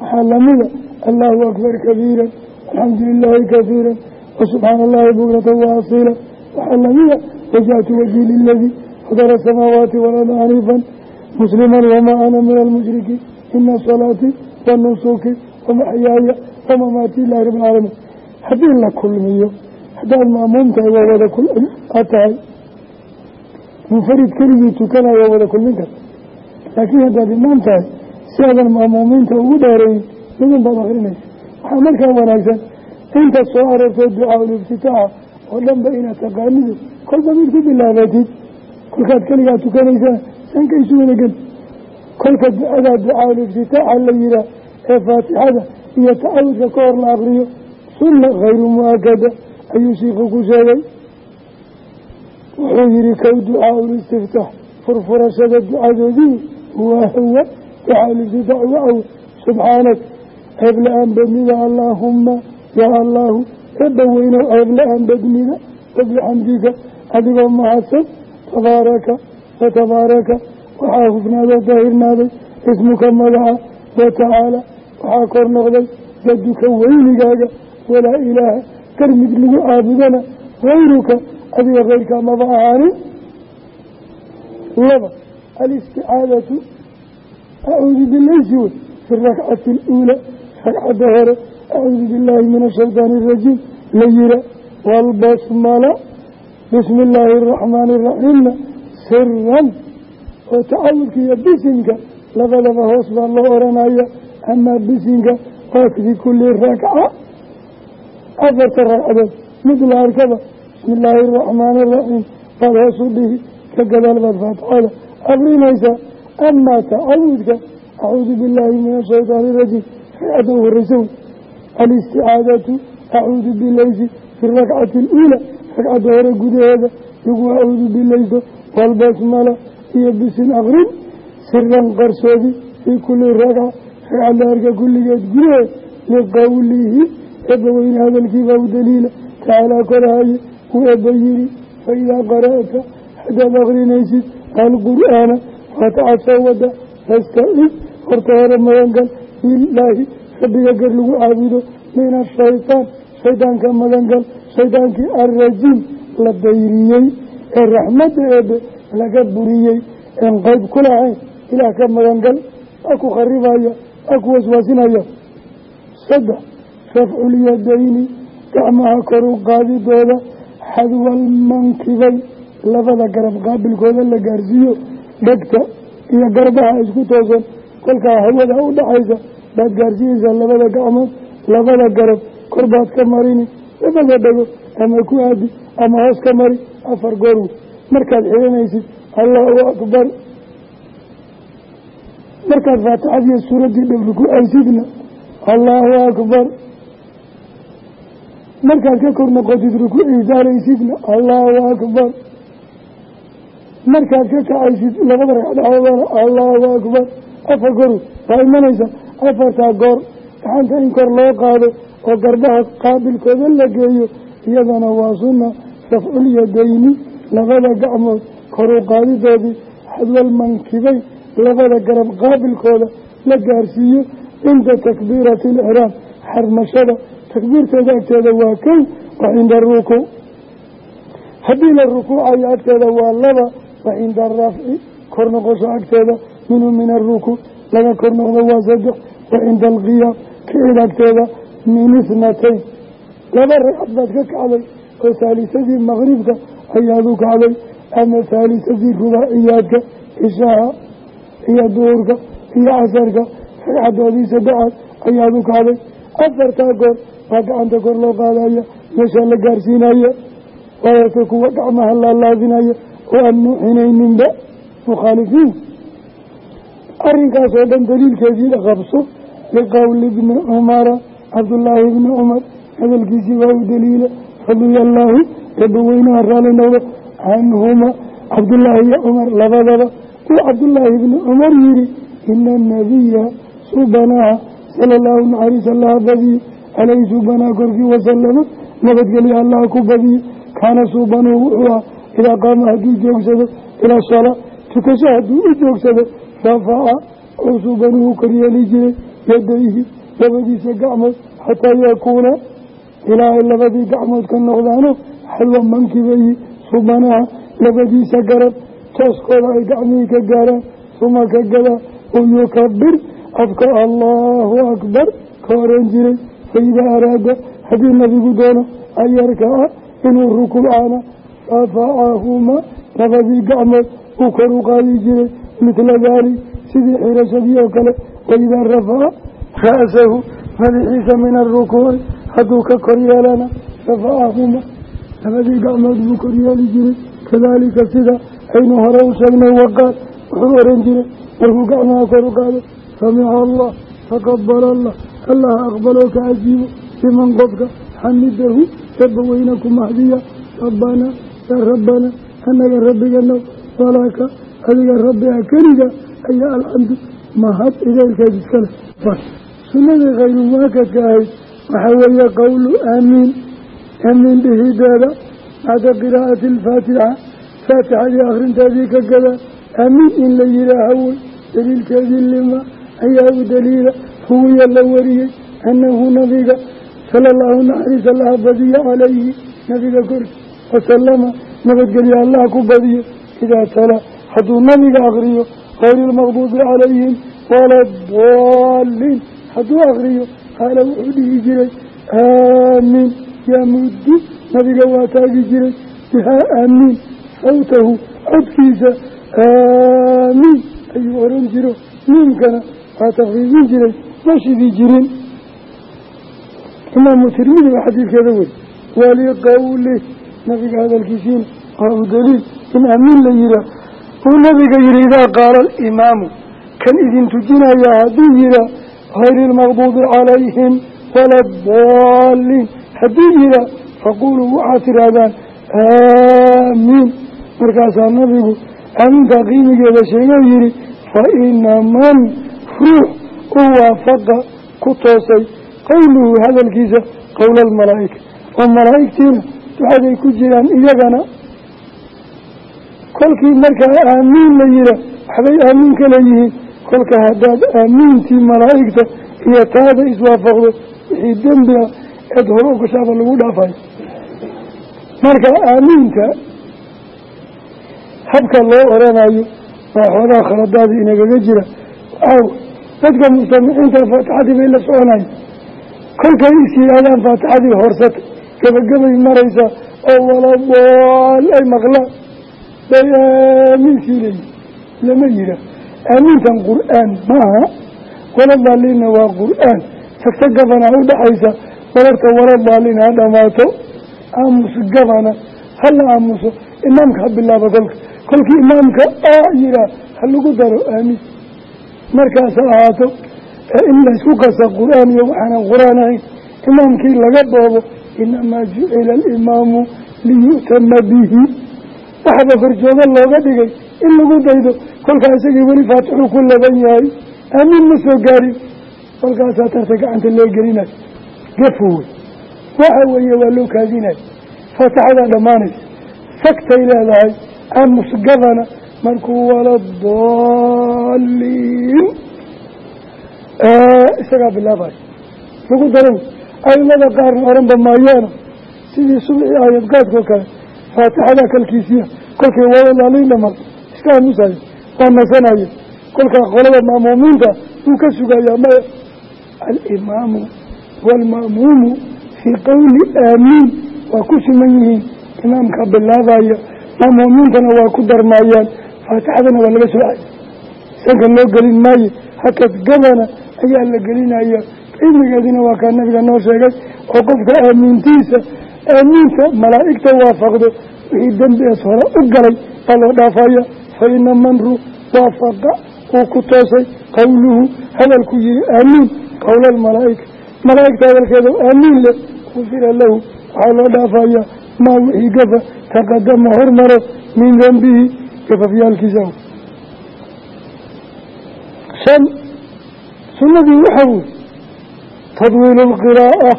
waxaa lamida allahu akbar kabiira alxamdu lilaahi kahiira wasubxaana allahi bukratan waasiila waxaa lamida wajahtu wajhi liladii fadara asamaawaati walada xaniifan musliman wamaa ana min almushrikiin ina salaatii wanusuki wamaxyaaya wamamaati ilahi rabi alcaalamiin haddii la kulmiyo haddaad maamuum tahay waa wada aad tahay munfarid keligii tukanayo waa wada kulmin karta laakiin haddaad imaam tahay si aadan maamuumiinta ugu dheerayn midun baad akrinaysa waxaa markaa wanaagsan intaad soo aroortay ducaa-uliftitaaxa oo dhanba inaad taqaanido kolba mid ku bilaabatid kolkaad keligaa tukanaysana sanka isu wadagen kolka ducadaa ducaa-uliftitaaxa la yihaah ee faatixada iyo tacawudka ka hor la akriyo sunna khayru mu'akada ayuu shiiku ku sheegay wuxuu yihi kow ducaa-ulistiftaax furfurashada ducadoodii waa huwa ducaa-uliftitaax waaw subxaanak ceeb la'aan badnida allaahumma yaa allaahu eebba weynow ceeb la'aan badnida wabixamdika adigoo mahadsan tabaaraka watabaaraka waxaa hufnaadoo daahirnaaday ismuka magaca watacaala waxaa kor noqday jaduka weynigaaga walaa ilaaha kar mid lagu caabudana hayruka adiga keyrkaa maba ahaanin laba alisticaadatu acuudu bilaysi wey fi rakcati aluulaa ragcadda hore acuudu billaahi min ashaydaani arajiim la yira waalbasmala siran oo tacawudka iyo bisinka labadaba hoos baa loo oranaya amaa bisinka waa fi kulli rakca afarta ragcadood mid la arkaba bismi illaahi araxmaani araxiim baad hoos u dhihi ka gadaal baad faatixada akrinaysaa amaa tacawudka acuudu billaahi min ashaydaani irajiim ragcadda u horeysa wey alisticaadatu acuudu bilaysi fi rakcati aluulaa ragcadda hore gudaheeda lagu acuudu bilayso waalbasmala iyo bisin akrin siran qarsoodi fii kulli ragca ragcad la arka kulligeed gudaheed liqowlihi eebba weyne hadalkiibaa u daliila tacaalaa korahaye uu eebba yiri faidaa qara'ta haddaad akrinaysid alqur'aana faataxad soo wada fastacid horta hore magangal bilaahi rabbiga gar lagu caabudo min ashaytaan shaydaanka magangal shaydaankii alrajiim la dayriyey ee raxmadda eebe laga buriyey een qayb ku lahayn ilaah ka magangal waa ku kharibaya waa ku waswaasinaya saddex rafculyadayni gacmaha kor u qaadidooda xadwal mankibay labada garab qaabilkooda la gaarsiiyo dhegta iyo garbaha isku toosan kolkaa hawada u dhaxaysa baad gaarsiinaysaa labada gacmood labada garab kor baad ka marini labada dhego ama ku aadi ama hoos ka mari afar goorw markaad xiranaysid allahu akbar. Markaad faatixadiiyo suuraddii dhowri ku aysidna allahu akbar. Markaad ka kor noqotid rukuucii saaraysidna allahu akbar. Markaad ka kacaysid labada ragcadhaxoodana allahu akbar. Afar goru waa imanaysa. Afartaa goor gacanta in kor loo qaado oo garbaha qaabilkooda la geeyo iyadana waa sunna rafculyadayni labada gacmood kor u qaadidoodii xadwal mankibay labada garab qaabilkooda la gaarsiiyo cinda takbiirati alixraam xarmashada. Takbiirteeda agteeda waa kow wa cinda arukuuc haddii la rukuucayo agteeda waa laba wa cinda arafci kor noqosho agteeda minhu min arukuuc laga kor noqdo waa saddex wa cinda alqiyaam kicid agteeda min ithnatayn laba ragcad baad ka kacday oo haalisadii maqribka ayaad u kacday ama haalisadii rubaaciyaadka ishaha iyo duurka iyo casarka ragcadoodii saddexaad ayaad u kacday. Afartaa goor baa gacanta kor loo qaadaya meeshaa la gaarsiinaya waayase kuwa gacmaha laalaadinaya oo aan nuuxinayninba mukhaalifiin. Arrinkaasoo dhan daliilkeediina qabso liqowli bni cumara cabdullaahi bni cumar hadalkiisii waa u daliila radia allaahu eebba weynaha raali noqdo canhuma cabdullaahi iyo cumar labadaba. Uu cabdullaahi bni cumar yihi ina anabiya subanaha sala allahu naxariis allaha badiye caleyhi subanaa korkii wasalama nabadgelya allaha ku badiye kaana suubanuhu wuxuu ah idaa qaama hadduu joogsado ilaa salaa tukasho hadduu u joogsado rafaca oo suubanuhu koryeeli jiray yadayhi labadiisa gacmood xataa yakuuna ilaa ay labadii gacmood ka noqdaano xalwa mankibayi subanaha labadiisa garab tooskooda ay gacmihii ka gaaraan suma ka gadaa oo yukabir afka allahu akbar ka oran jiray faidaa araada haddii nabigu doono an yarkaca inuu rukuucaana rafacahumaa labadii gacmood uu kor u qaadi jiray midla daalik sidii xirashadii oo kale waidaa rafaca ra'sahu madaxiisa min arukuuci hadduu ka kor yeelana rafacahuma labadii gacmood buu kor yeeli jiray. Kadaalika sida aynu hore u sheegnay waqaal wuxuu oran jiray markuu gacmaha kor u qaado samica allah taqabala allah allaha aqbaloo ka cajiibo liman qofka xamidahu rabba weyna ku mahdiya rabbanaa yaa rabbanaa annaga rabbiganow walaka adiga rabbi a keliga ayaa alxamdu mahad ideelkeed iskale. Sunadii khayru muakadka ahayd waxaa weeye qowlu aamiin aamiin dhihideeda bacda qiraa'ati alfaatixa faatixadii akhrinteedii ka gada aamiin in la yidhaaha wey daliilkeedii lima ayaa u daliila huwiya la wariyey annahu nabiga sala allahu naxariis allaha badiya calayhi nabiga korki wasalama nabadgelya allaha ku badiyo idaa tala hadduu nabiga akriyo hayri lmaqduubi calayhim wala daaliin hadduu akriyo qaala wuxuu dhihi jiray aamiin yamuddu nabiga waa taagi jiray. Bihaa aamiin sawtahu codkiisa aamiin ayuu oran jiro. Miimkana waa takfiifin jiray ma shidi jirin. Imaamu tirmidi waa xadiidkeeda wey waliqowlih nabiga hadalkiisiina waa u daliil in aamiin la yihaa uu nabiga yihi idaa qaala alimaamu kan idin tujinaya hadduu yihaa hayri lmaqduubi calayhim wala daaliin hadduu yihaa faquluu waxaad tidhaahdaan aamiin markaasaa nabigu aamintaa qiimigeeda sheegoo yihi fa ina man ruux u waafaqa ku toosay qowluhu hadalkiisa qowla almalaa'ika oo malaa'igtiina ducaday ku jiraan iyagana kolkii markaa aamiin la yihaa waxbay aamiin ka leeyihiin kolka haddaad aamiintii malaa'igta iyo taada iswaafaqdo wixii dembi ah eed hore u gashaaba lagu dhaafayo marka aamiinta habka loo oranayo waa xoogaa khaladaadii inagaga jira. Waaw dadka mujtamiciinta faatixadii bay la soconaya kolkay is yidhaahdaan faatixadii horsata gebagabay maraysaa oo walabool ay maqlaan. Bay aamiinsii leeyihiin lama yihaa aamintan qur'aan maaha waladaalina waa qur'aan. Tagta gabana u dhaxaysa walarta waladaalin ha dhamaato aamus gabana hala aamuso imaamka ha bilaabo kolka. Kolkii imaamka aa yihaa ha lagu daro aamin. Markaas ha ahaato in laysku kasa qur'aan iyo waxaanan qur'aan ahayn imaamkii laga boobo inamaa jucila alimaamu liyu'tama bihi. Waxaba horjooga looga dhigay in lagu daydo. Kolkaa isagii weli faatixuu ku laban yahay. Aamiin ma soo gaarin. Kolkaasaa tarta gacanta loo gelinayo. Gafu wey. Waxa weeye waa loo kaadinayo. Faatixadaa dhammaanaysa. Sagtay leedahay. Aamus gabana markuu wala daaliin isagaa bilaabayo lagu daran aimada qaarna oranba maayaano sidii subxii aayad gaadkoo kale faatixadaa kalkiisiya kolkay wala daaliin dhamaado iska aamusayo waa nasanayo kolkaa qolada ma'muumiinta wuu ka sugayaa maya alimaamu waalma'muumu fii qowli aamiin. Waa ku siman yihiin imaamka bilaabaya. Ma'muumiintana waa ku darmaayaan faatixadana waa laga soocay sanka loo gelin maayo hakad gabana ayaa la gelinaya cilmigeedina waa kaa nabiga noo sheegay oo qofka aamiintiisa aamiinta malaa'igta waafaqdo wixii dembi ees hore u galay baa loo dhaafaya fa ina man ru waafaqa uu ku toosay qowluhu hadalku yihi aamiin qowla almalaa'ika malaa'igta hadalkeeda aamiin leh gufira lahu waxaa loo dhaafaya maa wixii gafa taqadama hormaro min dembihi gafafyaalkiisa. Shan sunnadii waxaa wey tadwiilu lqiraa'a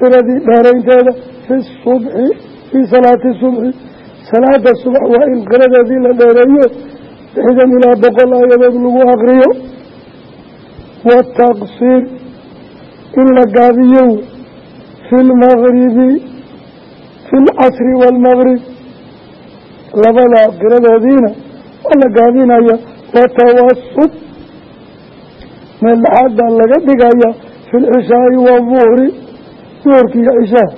qiradii dheeraynteeda fi subxi fii salaati subxi salaada subax waa in qiradeedii la dheereeyo lixdan ilaa boqol aayadood lagu akriyo wataqsiir in la gaabiyo fi lmagribi fi lcasri waalmagrib labada qiradoodiina waa la gaabinaya watawasud meel dhaxaad baa laga dhigaya fi lcishaai waaduhri duhurka iyo cishaha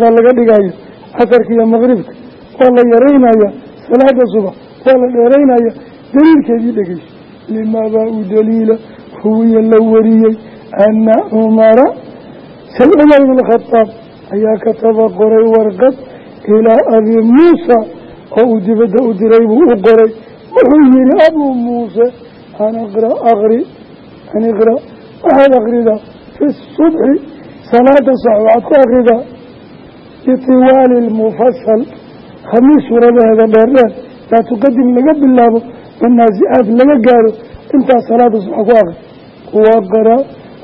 baa laga dhigaya casarka iyo maqribka waa la yaraynaya salaada subax waa la dheeraynaya daliilkeedii dhegeyso limaabaa u daliila huwiya la wariyey ana cumara say cumar ibn khadaab ayaa kataba qoray warqad ilaa abi muusa oo uu dibadda u diray buu u qoray. Wuxuu yihi abuu muuse an iqra akri an iqra waxaad akridaa fi subxi salaada sax waxaad ku akridaa bitiwaali lmufasal khamiis suuradaheeda dheerdheer laa tuqadim laga bilaabo wanaasicaad laga gaaro intaas salaada suxa ku akri waqra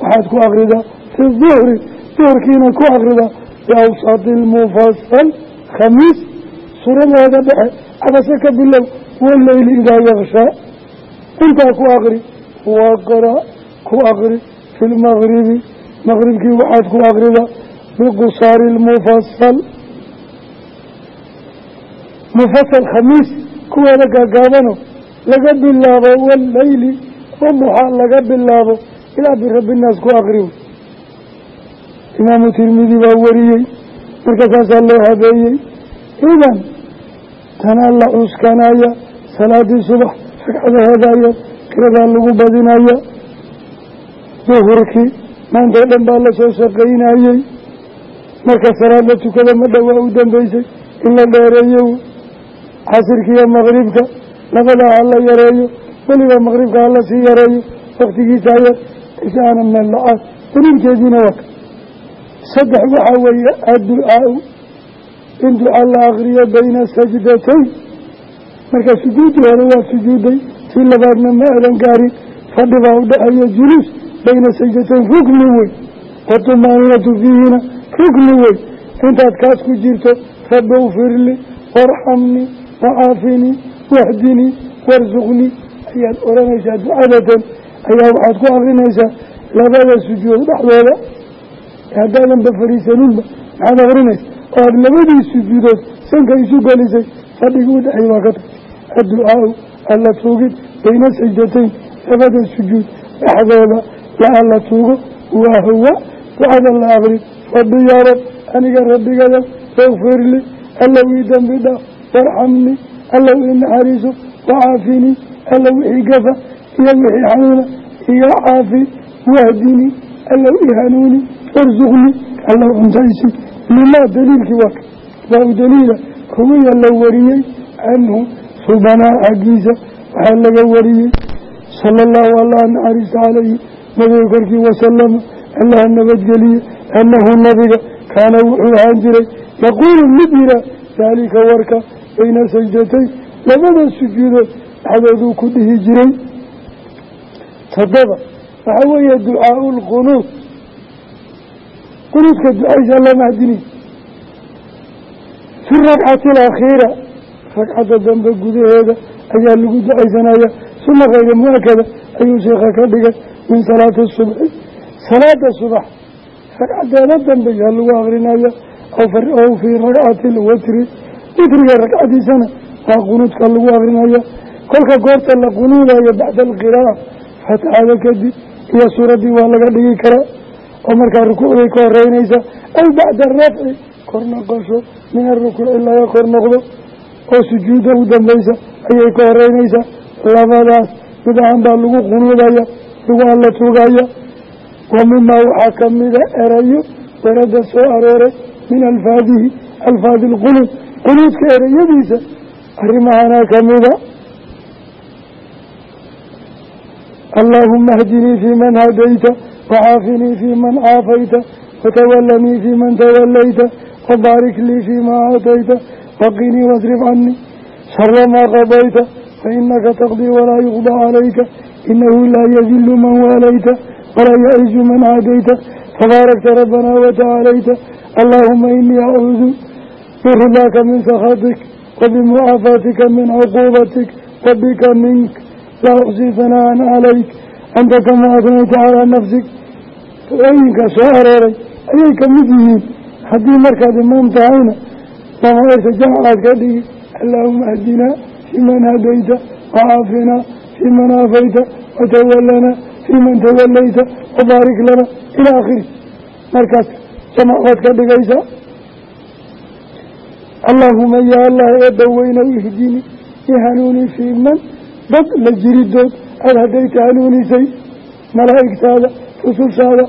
waxaad ku akridaa fi duhri duhurkiina ku akridaa biawsaati lmufasal khamiis suuradeeda dhexe cabase ka bilow waleyli idaa yakshaa intaa ku akri waqra ku akri fi lmagribi maqribkii waxaad ku akridaa biqusaari lmufasal mufasal khamiis kuweeda gaagaabano laga bilaabo waleyli waduxaa laga bilaabo ilaa birabinaas ku akriw imaamu tirmidi baa wariyey marka saasaa loo habeeyey idan tanaa la cuskanaya salaadii subax ragcadaheedaya kiradaa lagu badinaya duhurkii maantao dhan baa la soo shaqaynayey marka salaad la tukada ma dhowaa u dambeysay in la dheereeyo casirkiiyo maqribka. Labadaa ha la yareeyo weliba maqribka ha la sii yareeyo. Waktigiisa yar ishaana meel la'aan daliilkeediina waa saddex waxaa weeye adducaau in ducaa la akriyo bayna sajdatayn. Marka sujuuddii hore waa sujuuday tii labaadna ma aadan gaarin. Fadhi baa u dhexeeya juluus bayna sajdatayn rukni wey watumaaninatu fiihina rukni wey intaad kaas ku jirto rabbi ufirli warxamnii wacaafinii wahdinii warsuqnii ayaad odhanaysaa ducadatan ayaa waxaad ku akrinaysaa labada sujuud dhexdooda. Haddaadanba fariisaninba maxaad akrinaysa oo aada labadii sujuudood sanka isu gelisay fadhigii u dhexey waa ka tagtay adducaau alla tuugid bayna sajdatayn labada sujuud dhexdooda la tuugo waa ducada la aqrin rabbi yaa rab aniga rabbigada waqfirli allow ii dembi dhaaf warxamnii allow ii naxariiso wacaafinii allow wixii gafa iyo wixii xanuuna iga caafi wahdinii allow ii hanuuni warsuqnii allow cuntaysi. Limaa daliilkii waa waa u daliila ruwiya la wariyey canhu subanaa xaggiisa waxaa laga wariyey sala allahu allah naxariista calayhi nabiga korkii wasalama allaha nabadgeliye annahu nabiga kaana wuxuu ahaan jiray yaquulu mid yiraa daalika warka bayna sajdatayn labada sujuudood dhexdooduu ku dhihi jiray toddoba waxaa weeye ducaau lqunuud qunuudka ducaysa la mahdiniy fi rakcati alakhiira ragcadda dambe gudaheeda ayaa lagu ducaysanaya suna kayra mu'akada ayuu sheekha ka dhigay min salaati subxi salaada subax ragcadeeda dambe yaa lagu akrinaya aw fii rakcati lwatri witriga ragcadiisana waa qunuudka lagu akrinaya kolka goorta la qunuudayo bacda alqiraa'a fatixada kadib iyo suuraddii waa laga dhigi karaa. Oo markaa rukuucday ka horeynaysa aw bacda arafci kor noqosho min arukuuci laga kor noqdo. Oo sujuudda u dambaysa ayay ka horeynaysaa labadaas. Mid ahaan baa lagu qunuudaya lagu alla tuugaya wa mimaa waxaa kamida erayo warada soo arooray min alfaadihi alfaadi lqunuud qunuudka ereyadiisa arrimahanaa kamida allaahuma ahdinii fii man hadayta wacaafinii fii man caafayta watawalanii fii man tawalayta wabaarik lii fii ma aatayta waqinii wasrif canii shara maa qadayta fainaka taqdii walaa yuqda calayka inahu laa yadilu man waalayta walaa yacizu man caadayta tabaarakta rabbanaa watacaalayta allaahuma inii acuudu biridaaka min sakhatik wabimucaafaatika min cuquubatik wabika mink laa uxsii sanaan calayk anta kamaa asnayta calaa nafsik ducooyinka soo arooray ayay ka mid yihiin haddii markaad imaam tahayna lamaerta jamcaad ka dhigi allaahuma ahdinaa fii man hadayta wacaafinaa fii man aafayta watawalanaa fii man tawalayta wabaarik lana ilaa akhiri markaas jamac waad ka dhigaysaa allaahuma yaa allah eebba weynow ihdini i hanuuni fii man dad la jiridood aada haddayta hanuunisay malaa'igtaada rusushaada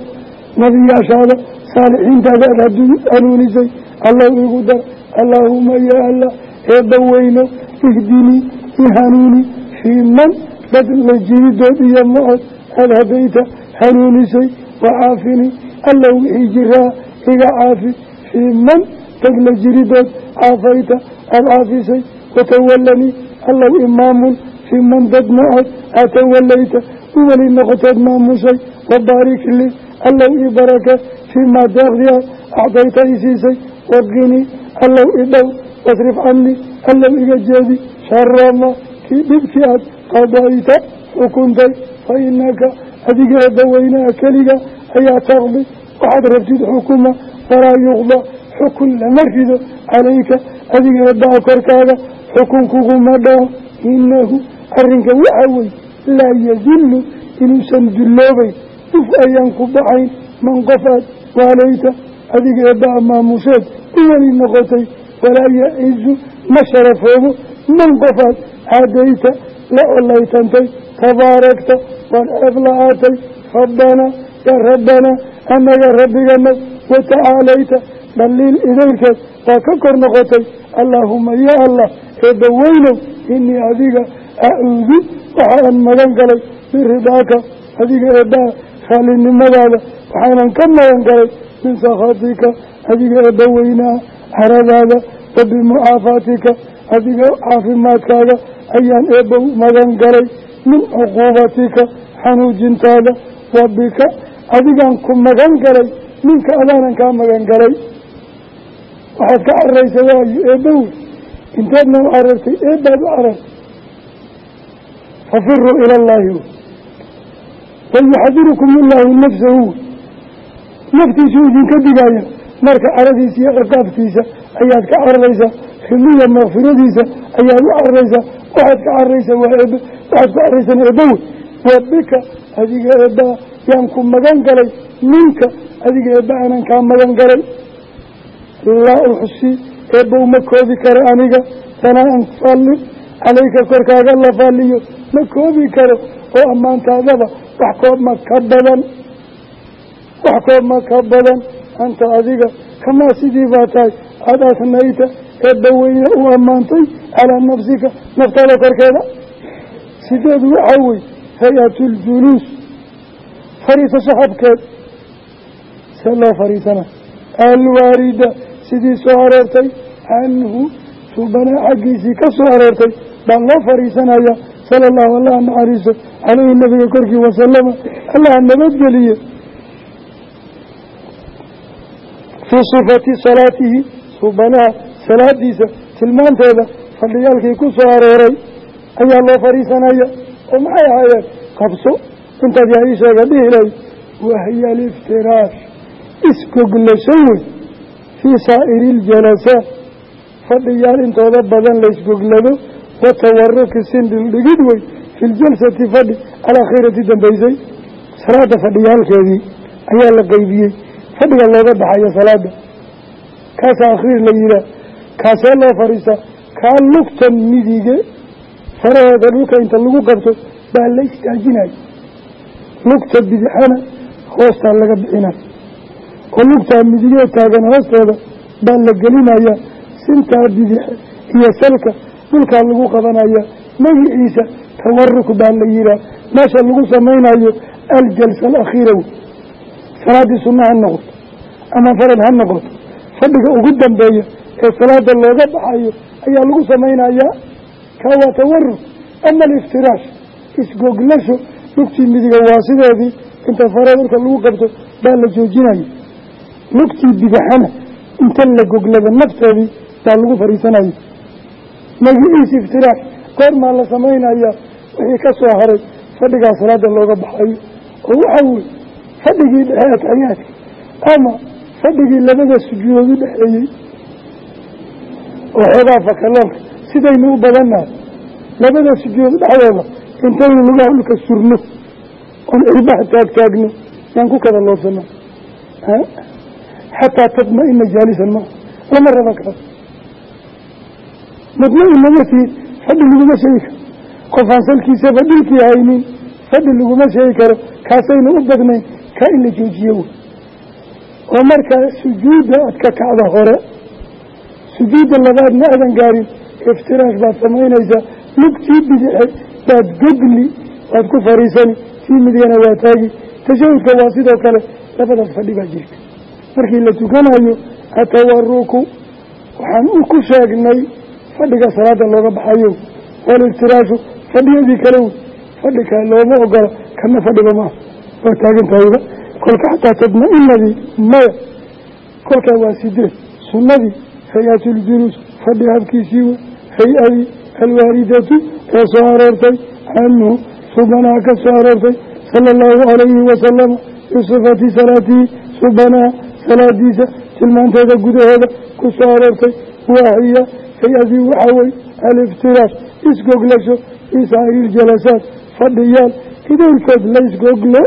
nabiyaashaada saalixiintaada aad hanuunisay allow igu dar. Allaahuma yaa allah eebba weynow ihdinii i hanuuni fii man dad la jiridood iyo ma-od aada haddayta hanuunisay wacaafinii allow wixii jiraa iga caafi fii man dad la jiridood caafayta aada caafisay watawalanii allow imaamul fii man dad ma-od aad tawalayta u weli noqotood maamusay wabaarik lii allow ii barake fii maa deeqdiaa acdayta i siisay waqinii allow i dhow wasrif canii allow iga jeedi sharama kii dhibkii aad qadayta xukuntay fa inaka adiga eebba weynaha keliga ayaa taqdi waxaad rabtid xukuma walaa yuqda xukun lama rido calayka adiga eebbaha korkaaga xukun kuguma dhaco inahu arrinka waxa wey laa yadilu inuusan dulloobayn duf ayaan ku baxayn man qofaad waalayta adiga eebbaha maamusheed u weli noqotay walaa yacizu ma sharafoobo man qofaad caadayta la olaytantay tabaarakta waad ceeb la-aatay rabbanaa yaa rabbanaa annaga rabbigana watacaalayta dhaliil idaylkeed waa ka kor noqotay. Allaahuma yaa allah eebba weynow inii adiga acuudu waxaan magan galay biridaaka adiga eebbaha raallinimadaada waxaanan ka magan galay min sakhatika adiga eebba weynaa caradaada wa bimucaafaatika adiga caafimaadkaaga ayaan eebba magan galay min cuquubatika xanuujintaada wa bika adigaan ku magan galay ninka adaanan kaa magan galay. Waxaad ka cararaysa waayo eebbaw inteedna u carartay eebbaad u carartay fafiruu ila allaahi wayuxadirukum illaahu nafsahu. Naftiisuu idinka digaya marka caradiisa iyo ciqaabtiisa ayaad ka cararaysaa riliya makfiradiisa ayaad u cararaysaa waxaad ka eebe waxaad ku cararaysaan eebbawe wa bika adiga eebbaa yaan ku magan galay. Minka adiga eebba aanan kaa magan galay. Laa uxsi eebba uma koobi karo aniga. Sanaan falli calayka korkaaga la falliyo ma koobi karo oo ammaantaadaba wax koobma ka badan. Wax koobma ka badan. Anta adiga kamaa sidii tahay aada asnayta eebba weyne u ammaantay calaa nafsika naftaada korkeeda sideedu waxaa wey hay'atljuluus fariisasho habkeed see loo fariisana alwaarida sidii soo aroortay canhu suubanaa xaggiisii ka soo aroortay baa loo fariisanaya sala allahu allaha naxariiso caleyhi nabiga korkii wasalama allaha nabadgeliye fii sifati salaatihi suubanaha salaadiisa tilmaanteeda fadhiyaalkii ku soo arooray ayaa loo fariisanaya oo maxay ahaayeen qabso intaad yaa ii sheega dhihilay wahiya aliftiraash isgoglasho wey fii saa'iri iljalasaat fadhiyaal intooda badan laysgoglado watawaruki sindhildhigid wey fi ljalsati fadhi alakhiirati dambaysay. Salaada fadhiyaalkeedii ayaa la qeybiyey fadhiga looga baxayo salaada kaasaa akhriir la yihaah kaasee loo fadhiistaa kaa lugta midige faraheeda dhulka inta lagu qabto baa la istaajinaya lugta bidixana hoostaa laga bixinaya oo lugtaa midigee taagan hoosteeda baa la gelinaya sintaa bidixe iyo salka dhulkaa lagu qabanaya magiciisa tawaruk baa la yihaah meesha lagu samaynayo aljalsa alakhiira wey salaaddii sunna ha noqoto ama farad ha noqoto fadhiga ugu dambeeya ee salaada looga baxayo ayaa lagu samaynayaa. Kaa waa tawaruk ama aliftiraash isgoglasho lugtii midiga waa sideedii. Inta farada dhulka lagu qabto baa la joojinaya. Lugtii bidaxana inta la goglada nafteedii baa lagu fariisanaya. Magiciisa iftiraax goormaa la samaynayaa? Wixii ka soo haray fadhigaa salaada looga baxayo. Oo waxaa wey fadhigii dhexe ataxiyaadka ama fadhigii labada sujuudood u dhexeeyey oo xoogaa fakaloolka sidaynu u badannahay. Labada sujuudood dhexdooda intaynu lugaha dhulka surno oon cirbaha taagtaagno yaan ku kada loobsano xataa tadma-ina jaalisan maa lama raba kaas mudma-ina markii fadhi laguma sheegi karo. Qofaan salkiisaba dhulkii haynin fadhi laguma sheegi karo. Kaasayna u badnayn kaa in la joojiyo. wey oo markaa sujuudda aad ka kacda hore sujuudda labaadna aadan gaarin iftiraash baad samaynaysaa lugtii bidixe baad gogli waad ku fariisani tii midigana waa taagi. Tashahudka waa sidoo kale labadaas fadhi baa jirta. Markii la tukanayo atawaruku waxaan u ku sheegnay fadhiga salaada looga baxayo. Waliftiraashu fadhiyadii kale wey fadhi kale looma ogola kana fadhiba maaha waa taagantahayba kolka xataa tadma-inadii maya kolkaa waa sideed sunnadii hay'atljuluus fadhi habkiisii wey hay'adii alwaaridatu ee soo aroortay canhu subanaha ka soo aroortay sala allahu calayhi wasalama fii sifati salaatihi subanaha salaadiisa tilmaanteeda gudaheeda ku soo aroortay waahiya hay'adii waxaa wey aliftiraash isgoglasho fii saa'iri iljalasaat fadhiyaal idayrkood la isgogle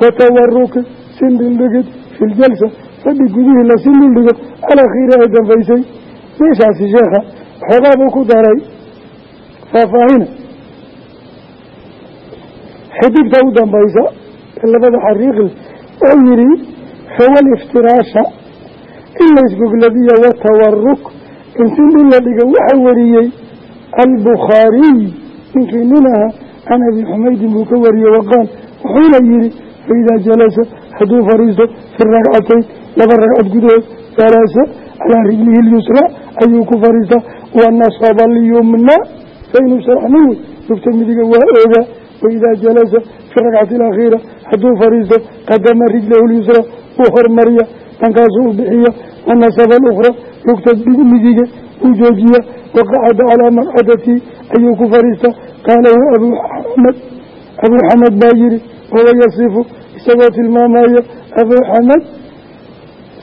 watawaruki sindhildhigid fi ljalsa fadhi gudihii la sindhildhigo alakhiira ay dambaysay. Meeshaasi sheekha waxoogaa buu ku daray faahfaahina xidigta u dambaysa ee labada xariiqle oo yidhi fawa liftiraasha in la isgogladiya watawaruk in sindhi la dhiga waxa wariyey albukhaariy ninkii nin aha can abi xumaydin buu ka wariyey waqaal wuxuuna yidhi faidaa jalasa hadduu fadhiisto fi ragcatayn laba ragcad gudahood jalasa calaa rijlihi lyusra ayuu ku fadhiistaa wanasaba lyumna saynu sharxnin wey lugta midiga waa oogaa waidaa jalasa fi rakcati alakhiira hadduu fadhiisto qadama rijlahu lyusra uu hormariya dhankaasuu u bixiya wanasaba alukhra lugta midige uu joojiya waqacada calaa maqcadatii ayuu ku fadhiistaa qaalahu abuu xamed abuu xamed baa yihi wahuwa yasifu isagoo tilmaamaya abuu xamed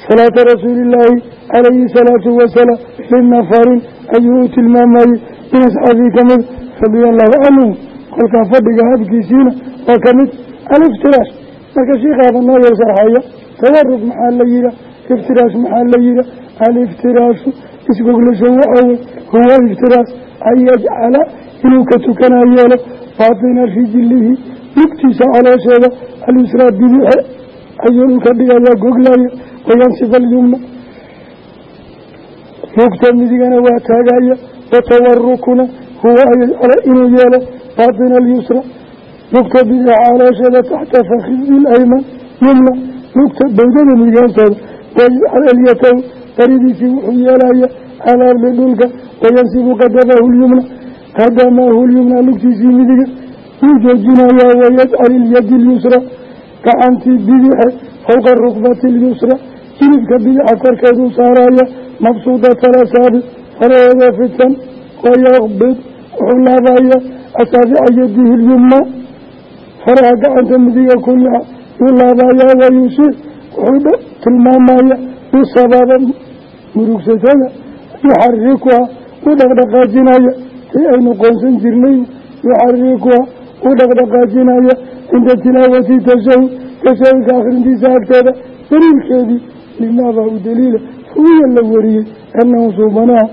salaata rasuulillaahi calayhi salaatu wasalaam linafarin ayuu u tilmaamayey min asxaabii ka mid radia allahu canhum kolkaa fadhiga habkiisiina waa ka mid aliftiraash marka shiikaaba noo yar sarxaya tawarug maxaa la yiha iftiraash maxaa la yiha aliftiraashu isgoglasho waxawe huwa iftiraas an yajcala inuu ka tukanaa yeelo lugtiisa caloosheeda alyusraa bidixe ayuu ka dhigayaa goglaya wayansifa alyumna lugta midigana waa taagaya watawarukuna huwa inuu yeelo baatina alyusra lugta bidixa caloosheeda taxta fakidi layman yumna. Lugta bawdada midigantooda alyataw baridiisii wuxuu yeelaya alaabli dhulka wayansibu qadamahu lyumna. Qadamahu lyumna lugtiisii midiga wuu joojinayaa wayajcal ilyadi lyusra gacantii bidixe fowqa rukbati lyusra jilibka bidixa korkeeduu saaraya mabsuudata lasaabi faraheeda fitan wayaqbid wuxuu laabaya asaabica yadihi lyumna faraha gacanta midiga kullaha yuu laabayaa wayushir wuxuu tilmaamaya u sababa murugsatada yuxarikuha u dhaqdhaqaajinaya si aynu qoonsan jirnay u dhaqdhaqaajinaya cinda tilaawati tashahud tashahudka akhrintiisa agteeda daliilkeedii limaabaa u daliila ruwiya la wariyey anahu suubanaha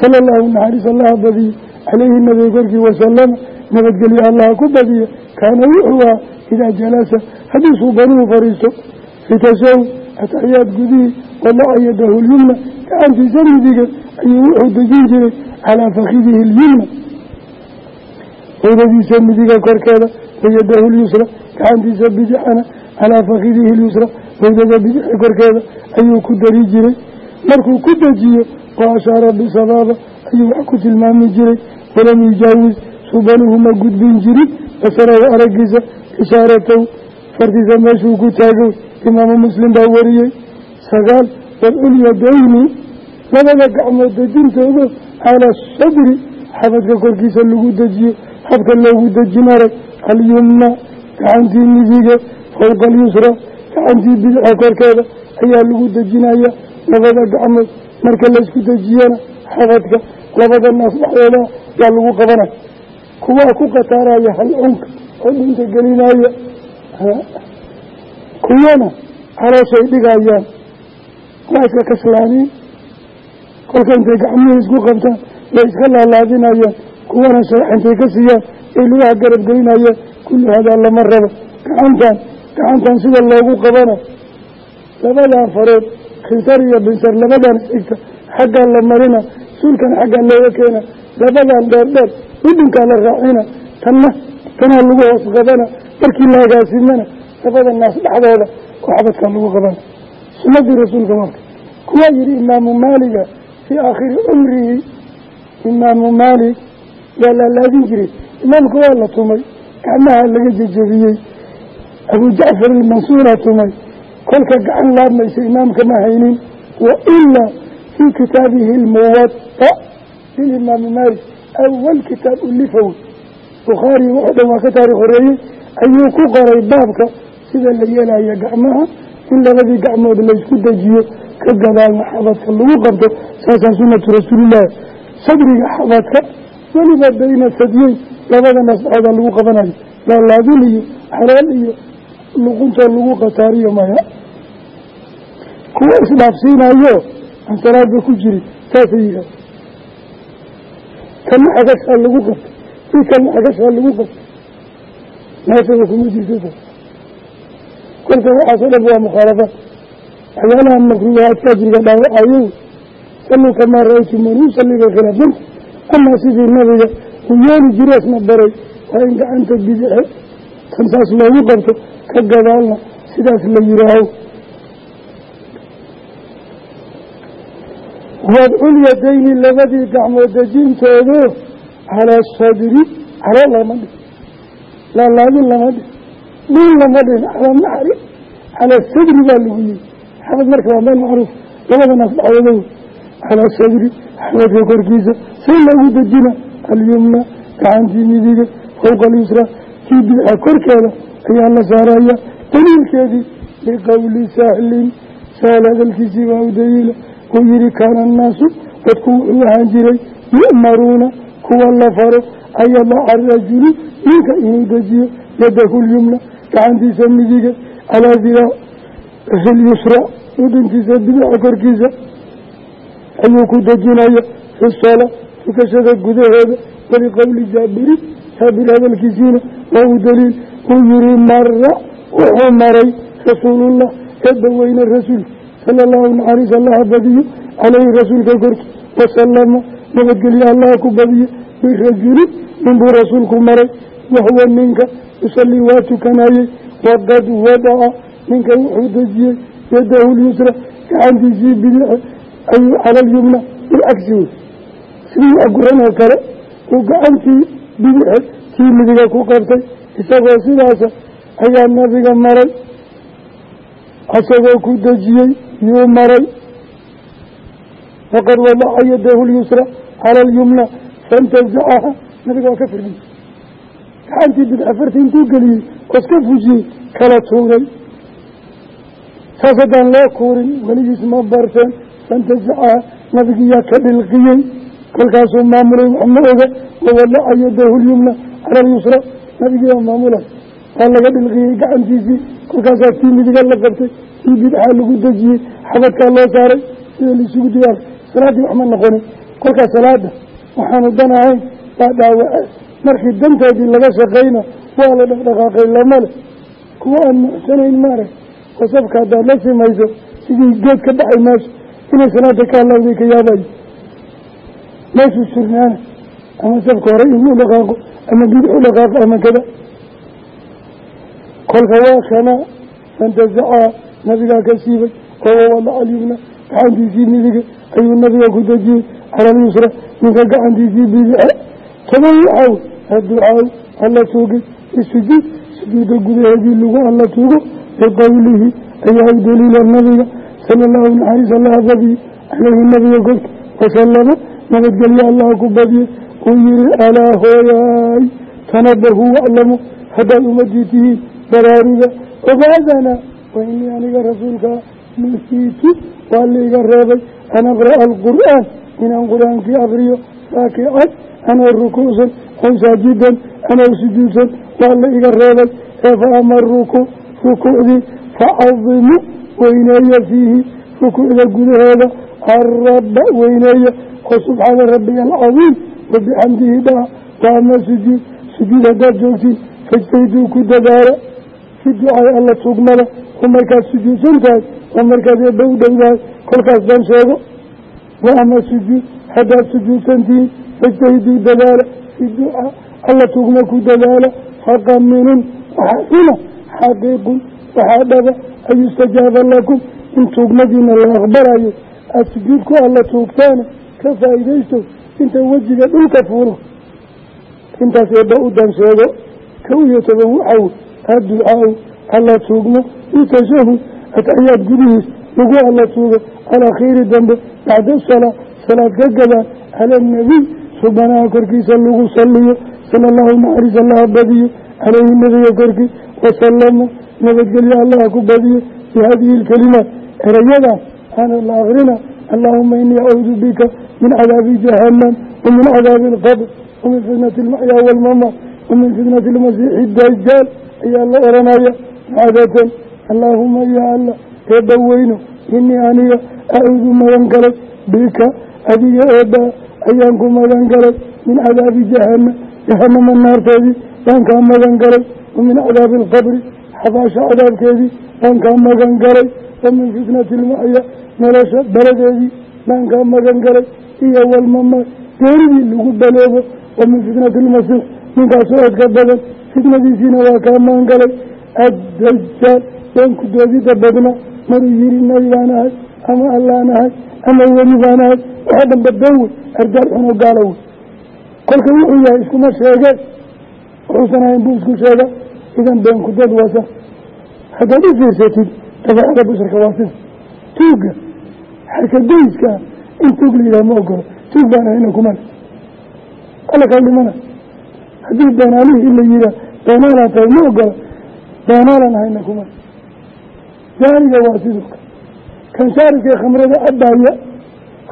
sala allahu naxariis allaha badiye calayhi nabiga korkii wasalama nabadgelyo allaha ku badiya kaana wuxuu ahaa idaa jalasa hadduu suubanuhu fariisto fii tashahud ataxiyaad gudihii wadaca yadahu lyumna gacantiisa midiga ayuu wuxuu dejin jiray calaa fakidihi lyumna oydadiisa midiga korkeeda wayadahu lyusra gacantiisa bidixana calaa fakidihi lyusra oydada bidixi korkeeda ayuu ku dari jiray. Markuu ku dejiyo wa ashaara bisabaaba ayuu wax ku tilmaami jiray. Walam yujaawis subanuhu ma gudbin jirin basarahu aragiisa ishaaratahu fartiisa meeshuu ku taagay imaamu muslim baa wariyey. Sagaal wadculyadayni labada gacmood dejintooda calaa sadri xabadka korkiisa lagu dejiyo habka loogu dejin arag alyumna gacantii midiga fowqa alyusra gacantii bidixa korkeeda ayaa lagu dejinaya labada gacmood. Marka laysku dejiyana xabadka labada naas dhexdooda yaa lagu qabanaya kuwaa ku khataaraya halcunka oo dhinta gelinaya kuwana calooshay dhigayaan. Waa iska kaslaaniin kolka intay gacmihii isku qabtaan way iska laalaadinayaan kuwana sharaxintay ka siiyaan ay lugaha garab gelinayaan kulli hadaa lama rabo. Gacantan gacantan sida loogu qabana. Labadan farood khitar iyo binsar labadan xigta xaggaa la marina suulkan xaggaa looga keena. Labadan dheerdheer dhudhinkaa la raacina. Tanna tanaa lagu hoos qabana markii la hagaasimana labada naas dhexdooda oo xabadkaa lagu qabana. Sunadii rasuulka waaka kuwaa yihi imaamu maaliga fii aakhiri cumrihi imaamu maalik waa laalaadin jiray. Imaamka waa la tumay. Gacmaha laga jejebiyey abu jacfar ilmansuura tumay. Kolka gacan laabmaysa imaamka ma haynin. Wa ilaa fii kitaabihi lmuwada lilimaami maalik. Awal kitaab ulifow bukhaari wuxuu dhan waa ka taarikh horeeyey ayuu ku qoray baabka sida la yeelaya gacmaha in labadii gacmood laysku dejiyo ka gadaalna xabadka lagu qabto. Saasaa sunatu rasuulillaahi sadriga xabadka weliba bayna sadyeyn labada nasdhexooda lagu qabanayo. Laalaadin iyo xalaal iyo luquntoo lagu khataariyo maya. Kuwa isdhaafsiinayo aan salaadba ku jirin saasay yidhaah kana xagashaa lagu qabto i kana xagashaa lagu qabto meeshaba kuma jirto kolka waxaasoo dhan waa mukhaalafaad waxyaalaha makruuhaadka ajriga dhaawacayo saluu kamaa ra'aytumuni usalli bay khilaafsanta amaa sidii nabiga uu yeeli jireesna baray waa in gacanta bidixe tan saas loogu qabto ka gadaalna sidaas la yihaaho wadculyadayni labadii gacmood dejintoodo calaa sadri calo lama dhig laalaadin lama dhig dhul lama dhig calaa naxri calaa sadri baa lagu yihi xabad marka waa meel macruuf labada dhexdooda calaa sadri xabadka korkiisa see loogu dejina alyumna gacantii midiga fowqa alyusra kii bidxa korkeeda ayaa la saaraya daliilkeedii liqowli sahlin saal hadalkiisii baa u daliila uu yihi kaana annaasu dadku wuxuu ahaan jiray yu'maruuna kuwa la faro an yadaca arajulu ninka inuu dejiyo yadahu lyumna gacantiisa midiga calaa diraaci lyusra uduntiisa bidaxa korkiisa ayuu ku dejinaya fi salaa tukashada gudaheeda waliqowli jaabirin jaabir hadalkiisiina waa u daliil. Uu yihi mara wuxuu maray rasuulullah eebba weyne rasuulka sala allahu naxariis allaha badiyo caleyhi rasuulka korki wasalama nabadgelyo allaha ku badiyo birajulin ninbuu rasuulku maray wahuwa ninka yusalii waa tukanayey waqad wadaca ninka wuxuu dejiyey yadahu lyusra gacantiisii bidice ayuu cala alyumna bilcagsi sidii aguran oo kale uu gacantii bidixe tii midiga ku qabtay isagoo sidaasa ayaa nabiga maray isagoo ku dejiyey yuu maray faqad wadaca yadahu lyusra cala alyumna faintazacaha nabiga waa ka firdhiyey gacantii bidca farta intuu geliyey oo iska fujiyey kala tuuray saas haddaan loo kuurin weligiis ma barteen faintazacaha nabigiyaa ka dhilqiyey. Kolkaasuu maamulay wax ma oga wawadaca yadahu lyumna cala alyusra nabigiibaa maamulay waa laga dhilqiyey gacantiisii. Kolkaasaa tii midiga la qabtay tii bidxaa lagu dejiyey xabadkaa loo saaray sida laisugu diyaar. Salaaddii wax ma noqonin kolkaas salaada waxaanu dan ahayn waa dhaawace. Markii danteedii laga shaqayna waa la dhaqdhaqaaqay lama leh. Kuwa aan nuucsanayn maarag oo safka haddaad la simayso sidii geed ka baxay meesha inay salaada ka halawday ka yaabayo meeshuu surnaana ama safka hore inuu dhaqaaqo ama bidixu dhaqaaqo ama kada. Kolka waa kana fantazacaa nabigaa ka siibay oo wawadaca alyumna gacantiisii midiga ayuu nabiga ku dejiyey cala alyusra ninka gacantiisii bidice toban waxaaw adducaaw alla tuugay isujuud sujuuda gudaheedii lagu alla tuugo biqowlihi ayaa u daliila nabiga sala allahu naxariis allaha badiye caleyhi nabiga korki wasalama nabadgelyo allaha ku badiye uu yihi alaa hooyaay tanabahu waclamu haddaad umadii tihiin baraaruga ogaadana wa inii aniga rasuulkaa nuhiitu waa liiga reebay an aqra'a alqur'aan inaan qur'aankii akriyo raakican anoo rukuucsan aw saajidan anoo sujuudsan waa la iga reebay ee fa ama rukuucdii facadimu weyneeya fiihi rukuucda gudaheeda arabba weyneeya oo subxaana rabbiya alcadiim wabixamdihi dhaha wa ama sujuud sujuud haddaad joogtiin fajtayduu ku dadaala fi ducaay alla tuugmada oo markaad sujuudsan tahay oo markaad eebba u dhowdahay kolkaas baan sheego. Wa ama sujuud haddaad sujuudsantihiin fajtahiduu dadaala fi ducaa alla tuugma ku dadaala faqaminun waxaa xaqiiqun waxaa dhaba an yustajaaba lakum. In tuugmadiina la aqbalayo aada sujuud ku alla tuugtaana ka faa'iidaysto inta wejiga dhulka fuulo. Intaas eebba u dan sheego kow iyo toban waxaw adducaau alla tuugmo. I tashahud ataxiyaad gudihiis lagu alla tuugo. Alakhiiri dambe bacda salaa salaad ka gadaan cala anabiy subanaha korkiisa lagu saliyo sala allahu naxariis allaha badiyo caleyhi nabiga korkii wasalama nabadgelyo allaha ku badiyo bi hadihi ilkalimaat erayadan aana la akrina allahuma inii acuudu bika min cadaabi jahannam wamin cadaabi alqabr wamin fitnati almaxyaa waalmamaat wamin fitnati almasiixi dajaal ayaa la oranaya caadatan allaahuma ya allah eebba weyno inii aniga acuudu magan galay bika adiga eebba ayaan ku magan galay min cadaabi jahanam jahanama naarteedii baan kaa magan galay wa min cadaabi alqabri xabaasha cadaabkeedii baan kaa magan galay wa min fitnati almaxya nolosha baladeedii baan kaa magan galay iyo walmamaad geeridii lagu baloobo wa min fitnati almasiix ninkaas oodka badan fitnadiisiina waa kaa magan galay addajaal waan ku doodida badna maruu yihi nabi baan ahay ama allaan ahay ama weli baan ahay waxa dhan badbeen wey ardaal xunoo gaala wey kolka wuxuu yahay iskuma sheegeen wuxuusan ahayn buu isku sheega idan been ku dood wasa haddaad u fiirsatid dabeecada basharka waa sida. Tuugga xarka goyskaa in tuug la yidhaha ma ogolo tuug baan ahayna kumale alla kaa dhimana haddii beenaalihii la yihaa beenaalaan tahay ma ogola beenaalaan ahayna kumale jaaniga waa sidoo kale kan shaaribkee khamrada cabaaya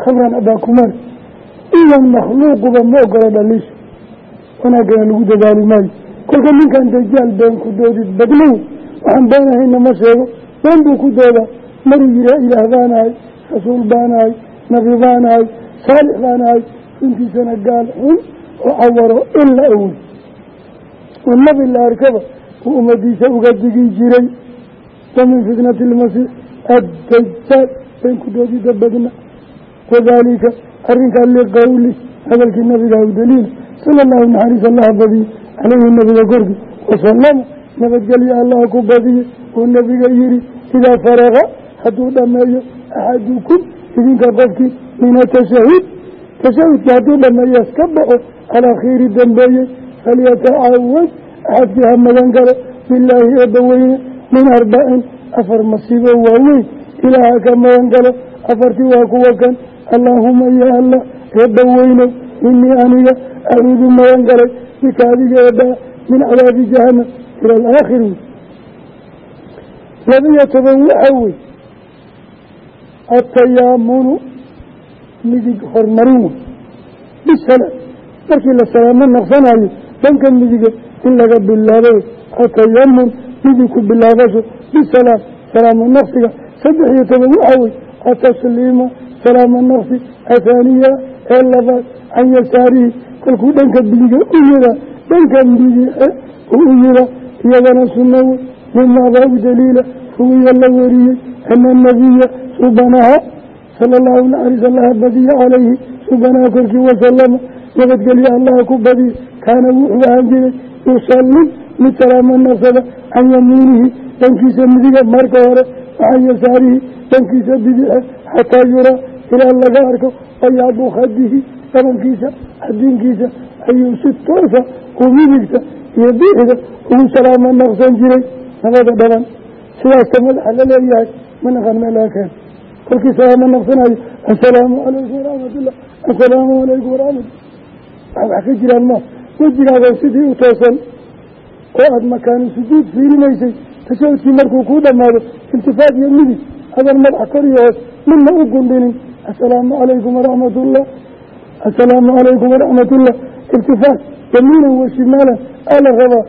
khamran cabaa kumar idan makhluuquba ma ogola dhaliisha wanaagana lagu dadaali maayo kolka ninkan dajaal been ku doodid badlow waxaan beenahayna ma sheego been buu ku doodaa maruu yihaa ilaah baanahay rasuul baanahay nabi baanahay saalix baanahay runtiisana gaal xun oo cawaro in la awey oo nabi la arkaba uu ummadiisa uga digi jiray. Wa min fitnati ilmasiix addajaal been ku doodida badna. Wadaalika arrinkaa liqowli hadalkii nabiga u daliila sala allahu naxariis allaha badiye caleyhi nabiga korkii wasalama nabadgelyo allaha ku badiye uu nabiga yihi idaa faraqa hadduu dhameeyo axadukum idinka qofkii min atashahud tashahudkii hadduu dhameeyo iska baxo alakhiiri dambeeyey falyatacawad axadkii ha magan galo bilaahi eebbaweyne min arbacin afar masiibo waaweyn ilaaha ka magan galo afartii waa kuwa kan allaahuma ya allah eebbaweynow inii aniga acuudu magan galay bika adiga eebbaa min cadaabi jahannam ila alaakhir wey labiyo toban waxa wey atayaamunu midig hormarin wey bisala markii la salaamo naqsanayo dhanka midiga in laga bilaabo atayamun midig ku bilaabasho bisalaam salaamo naqsiga saddex iyo toban waxa wey atasliima salaamo naqsi athaaniya ee labaad can yasaarihi kolkuu dhanka bidiga u yiraa dhanka midixe uu u yiraa iyadana sunna wey mimaabaa u daliila ruwiya la wariyey ana nabiya subanaha sala allahu naxariis allaha badiya calayhi subanaha korkii wasalama nabadgelyo allaha ku badiya kaana wuxuu ahaan jiray yusallim mid salaamo naqsada can yamiinihi dhankiisa midiga marka hore wacan yasaarihi dhankiisa bidixe xataa yuraa ilaa laga arko bayaadu khadihi dhabankiisa xadiinkiisa ayuu si toosa uu midigta iyo biixda ugu salaamo naqsan jiray nabada dhaban. Sidaasta madaxa la leeyahay ma naqan meel laga keeno kolkii salaamo naqsanayo assalaamu calaykum waraxmatullah assalaamu calaykum waraxmatullah. Wax wax ka jiraan ma wejigaaga sidii u toosan oo aada makaanu sujuud fiirinaysay tashahudkii markuu kuu dhammaado iltifaat iyo midig adan madaxa kor iyo hoos midna u gundhinin. Assalaamu calaykum waraxmatullah. Assalaamu calaykum waraxmatullah. Iltifaat yamiinan wa shimaalan aa la rabaa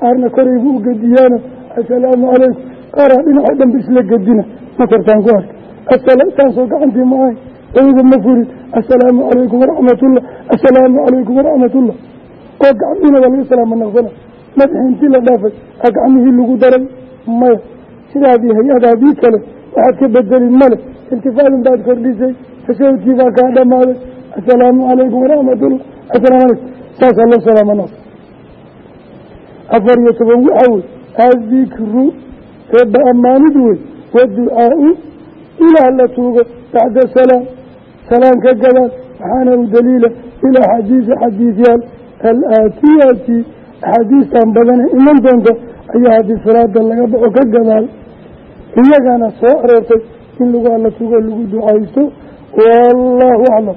qaarna koraygu u gediyaano assalaamu calaykum qaaraa dhinaco dhanba isla gedina. Ma kortaan ku arkay saasoo gacantii ma ahay. Oyda ma furin. Assalaamu calaykum waraxmatullah. Assalaamu calaykum waraxmatullah. Oo gacmihiina waa laga salaamo naqsana madaxii intii la dhaafay gacmihii lagu daray maya sidaadii hay'adaadii kale waxaad ka bedelin male. Iltifaadin baad kordhisay tashahudkii baa kaa dhamaaday assalaamu calaykum waraxmatullah asalamu alaykum saasaa loo salaamo naqsa afar iyo toban waxa wey adikru eebba ammaanid wey waducaau ilaah la tuugo bacda salaam. Salaan ka gadaan waxaana u daliila ilaa xadiisi xadiidyaal alaatiyati axaadiistan badane iman doonta ayaa haddii salaada laga baxo ka gadaal iyagana soo aroortay in lagu alla tugo lagu ducaysto. Wallaahu aclam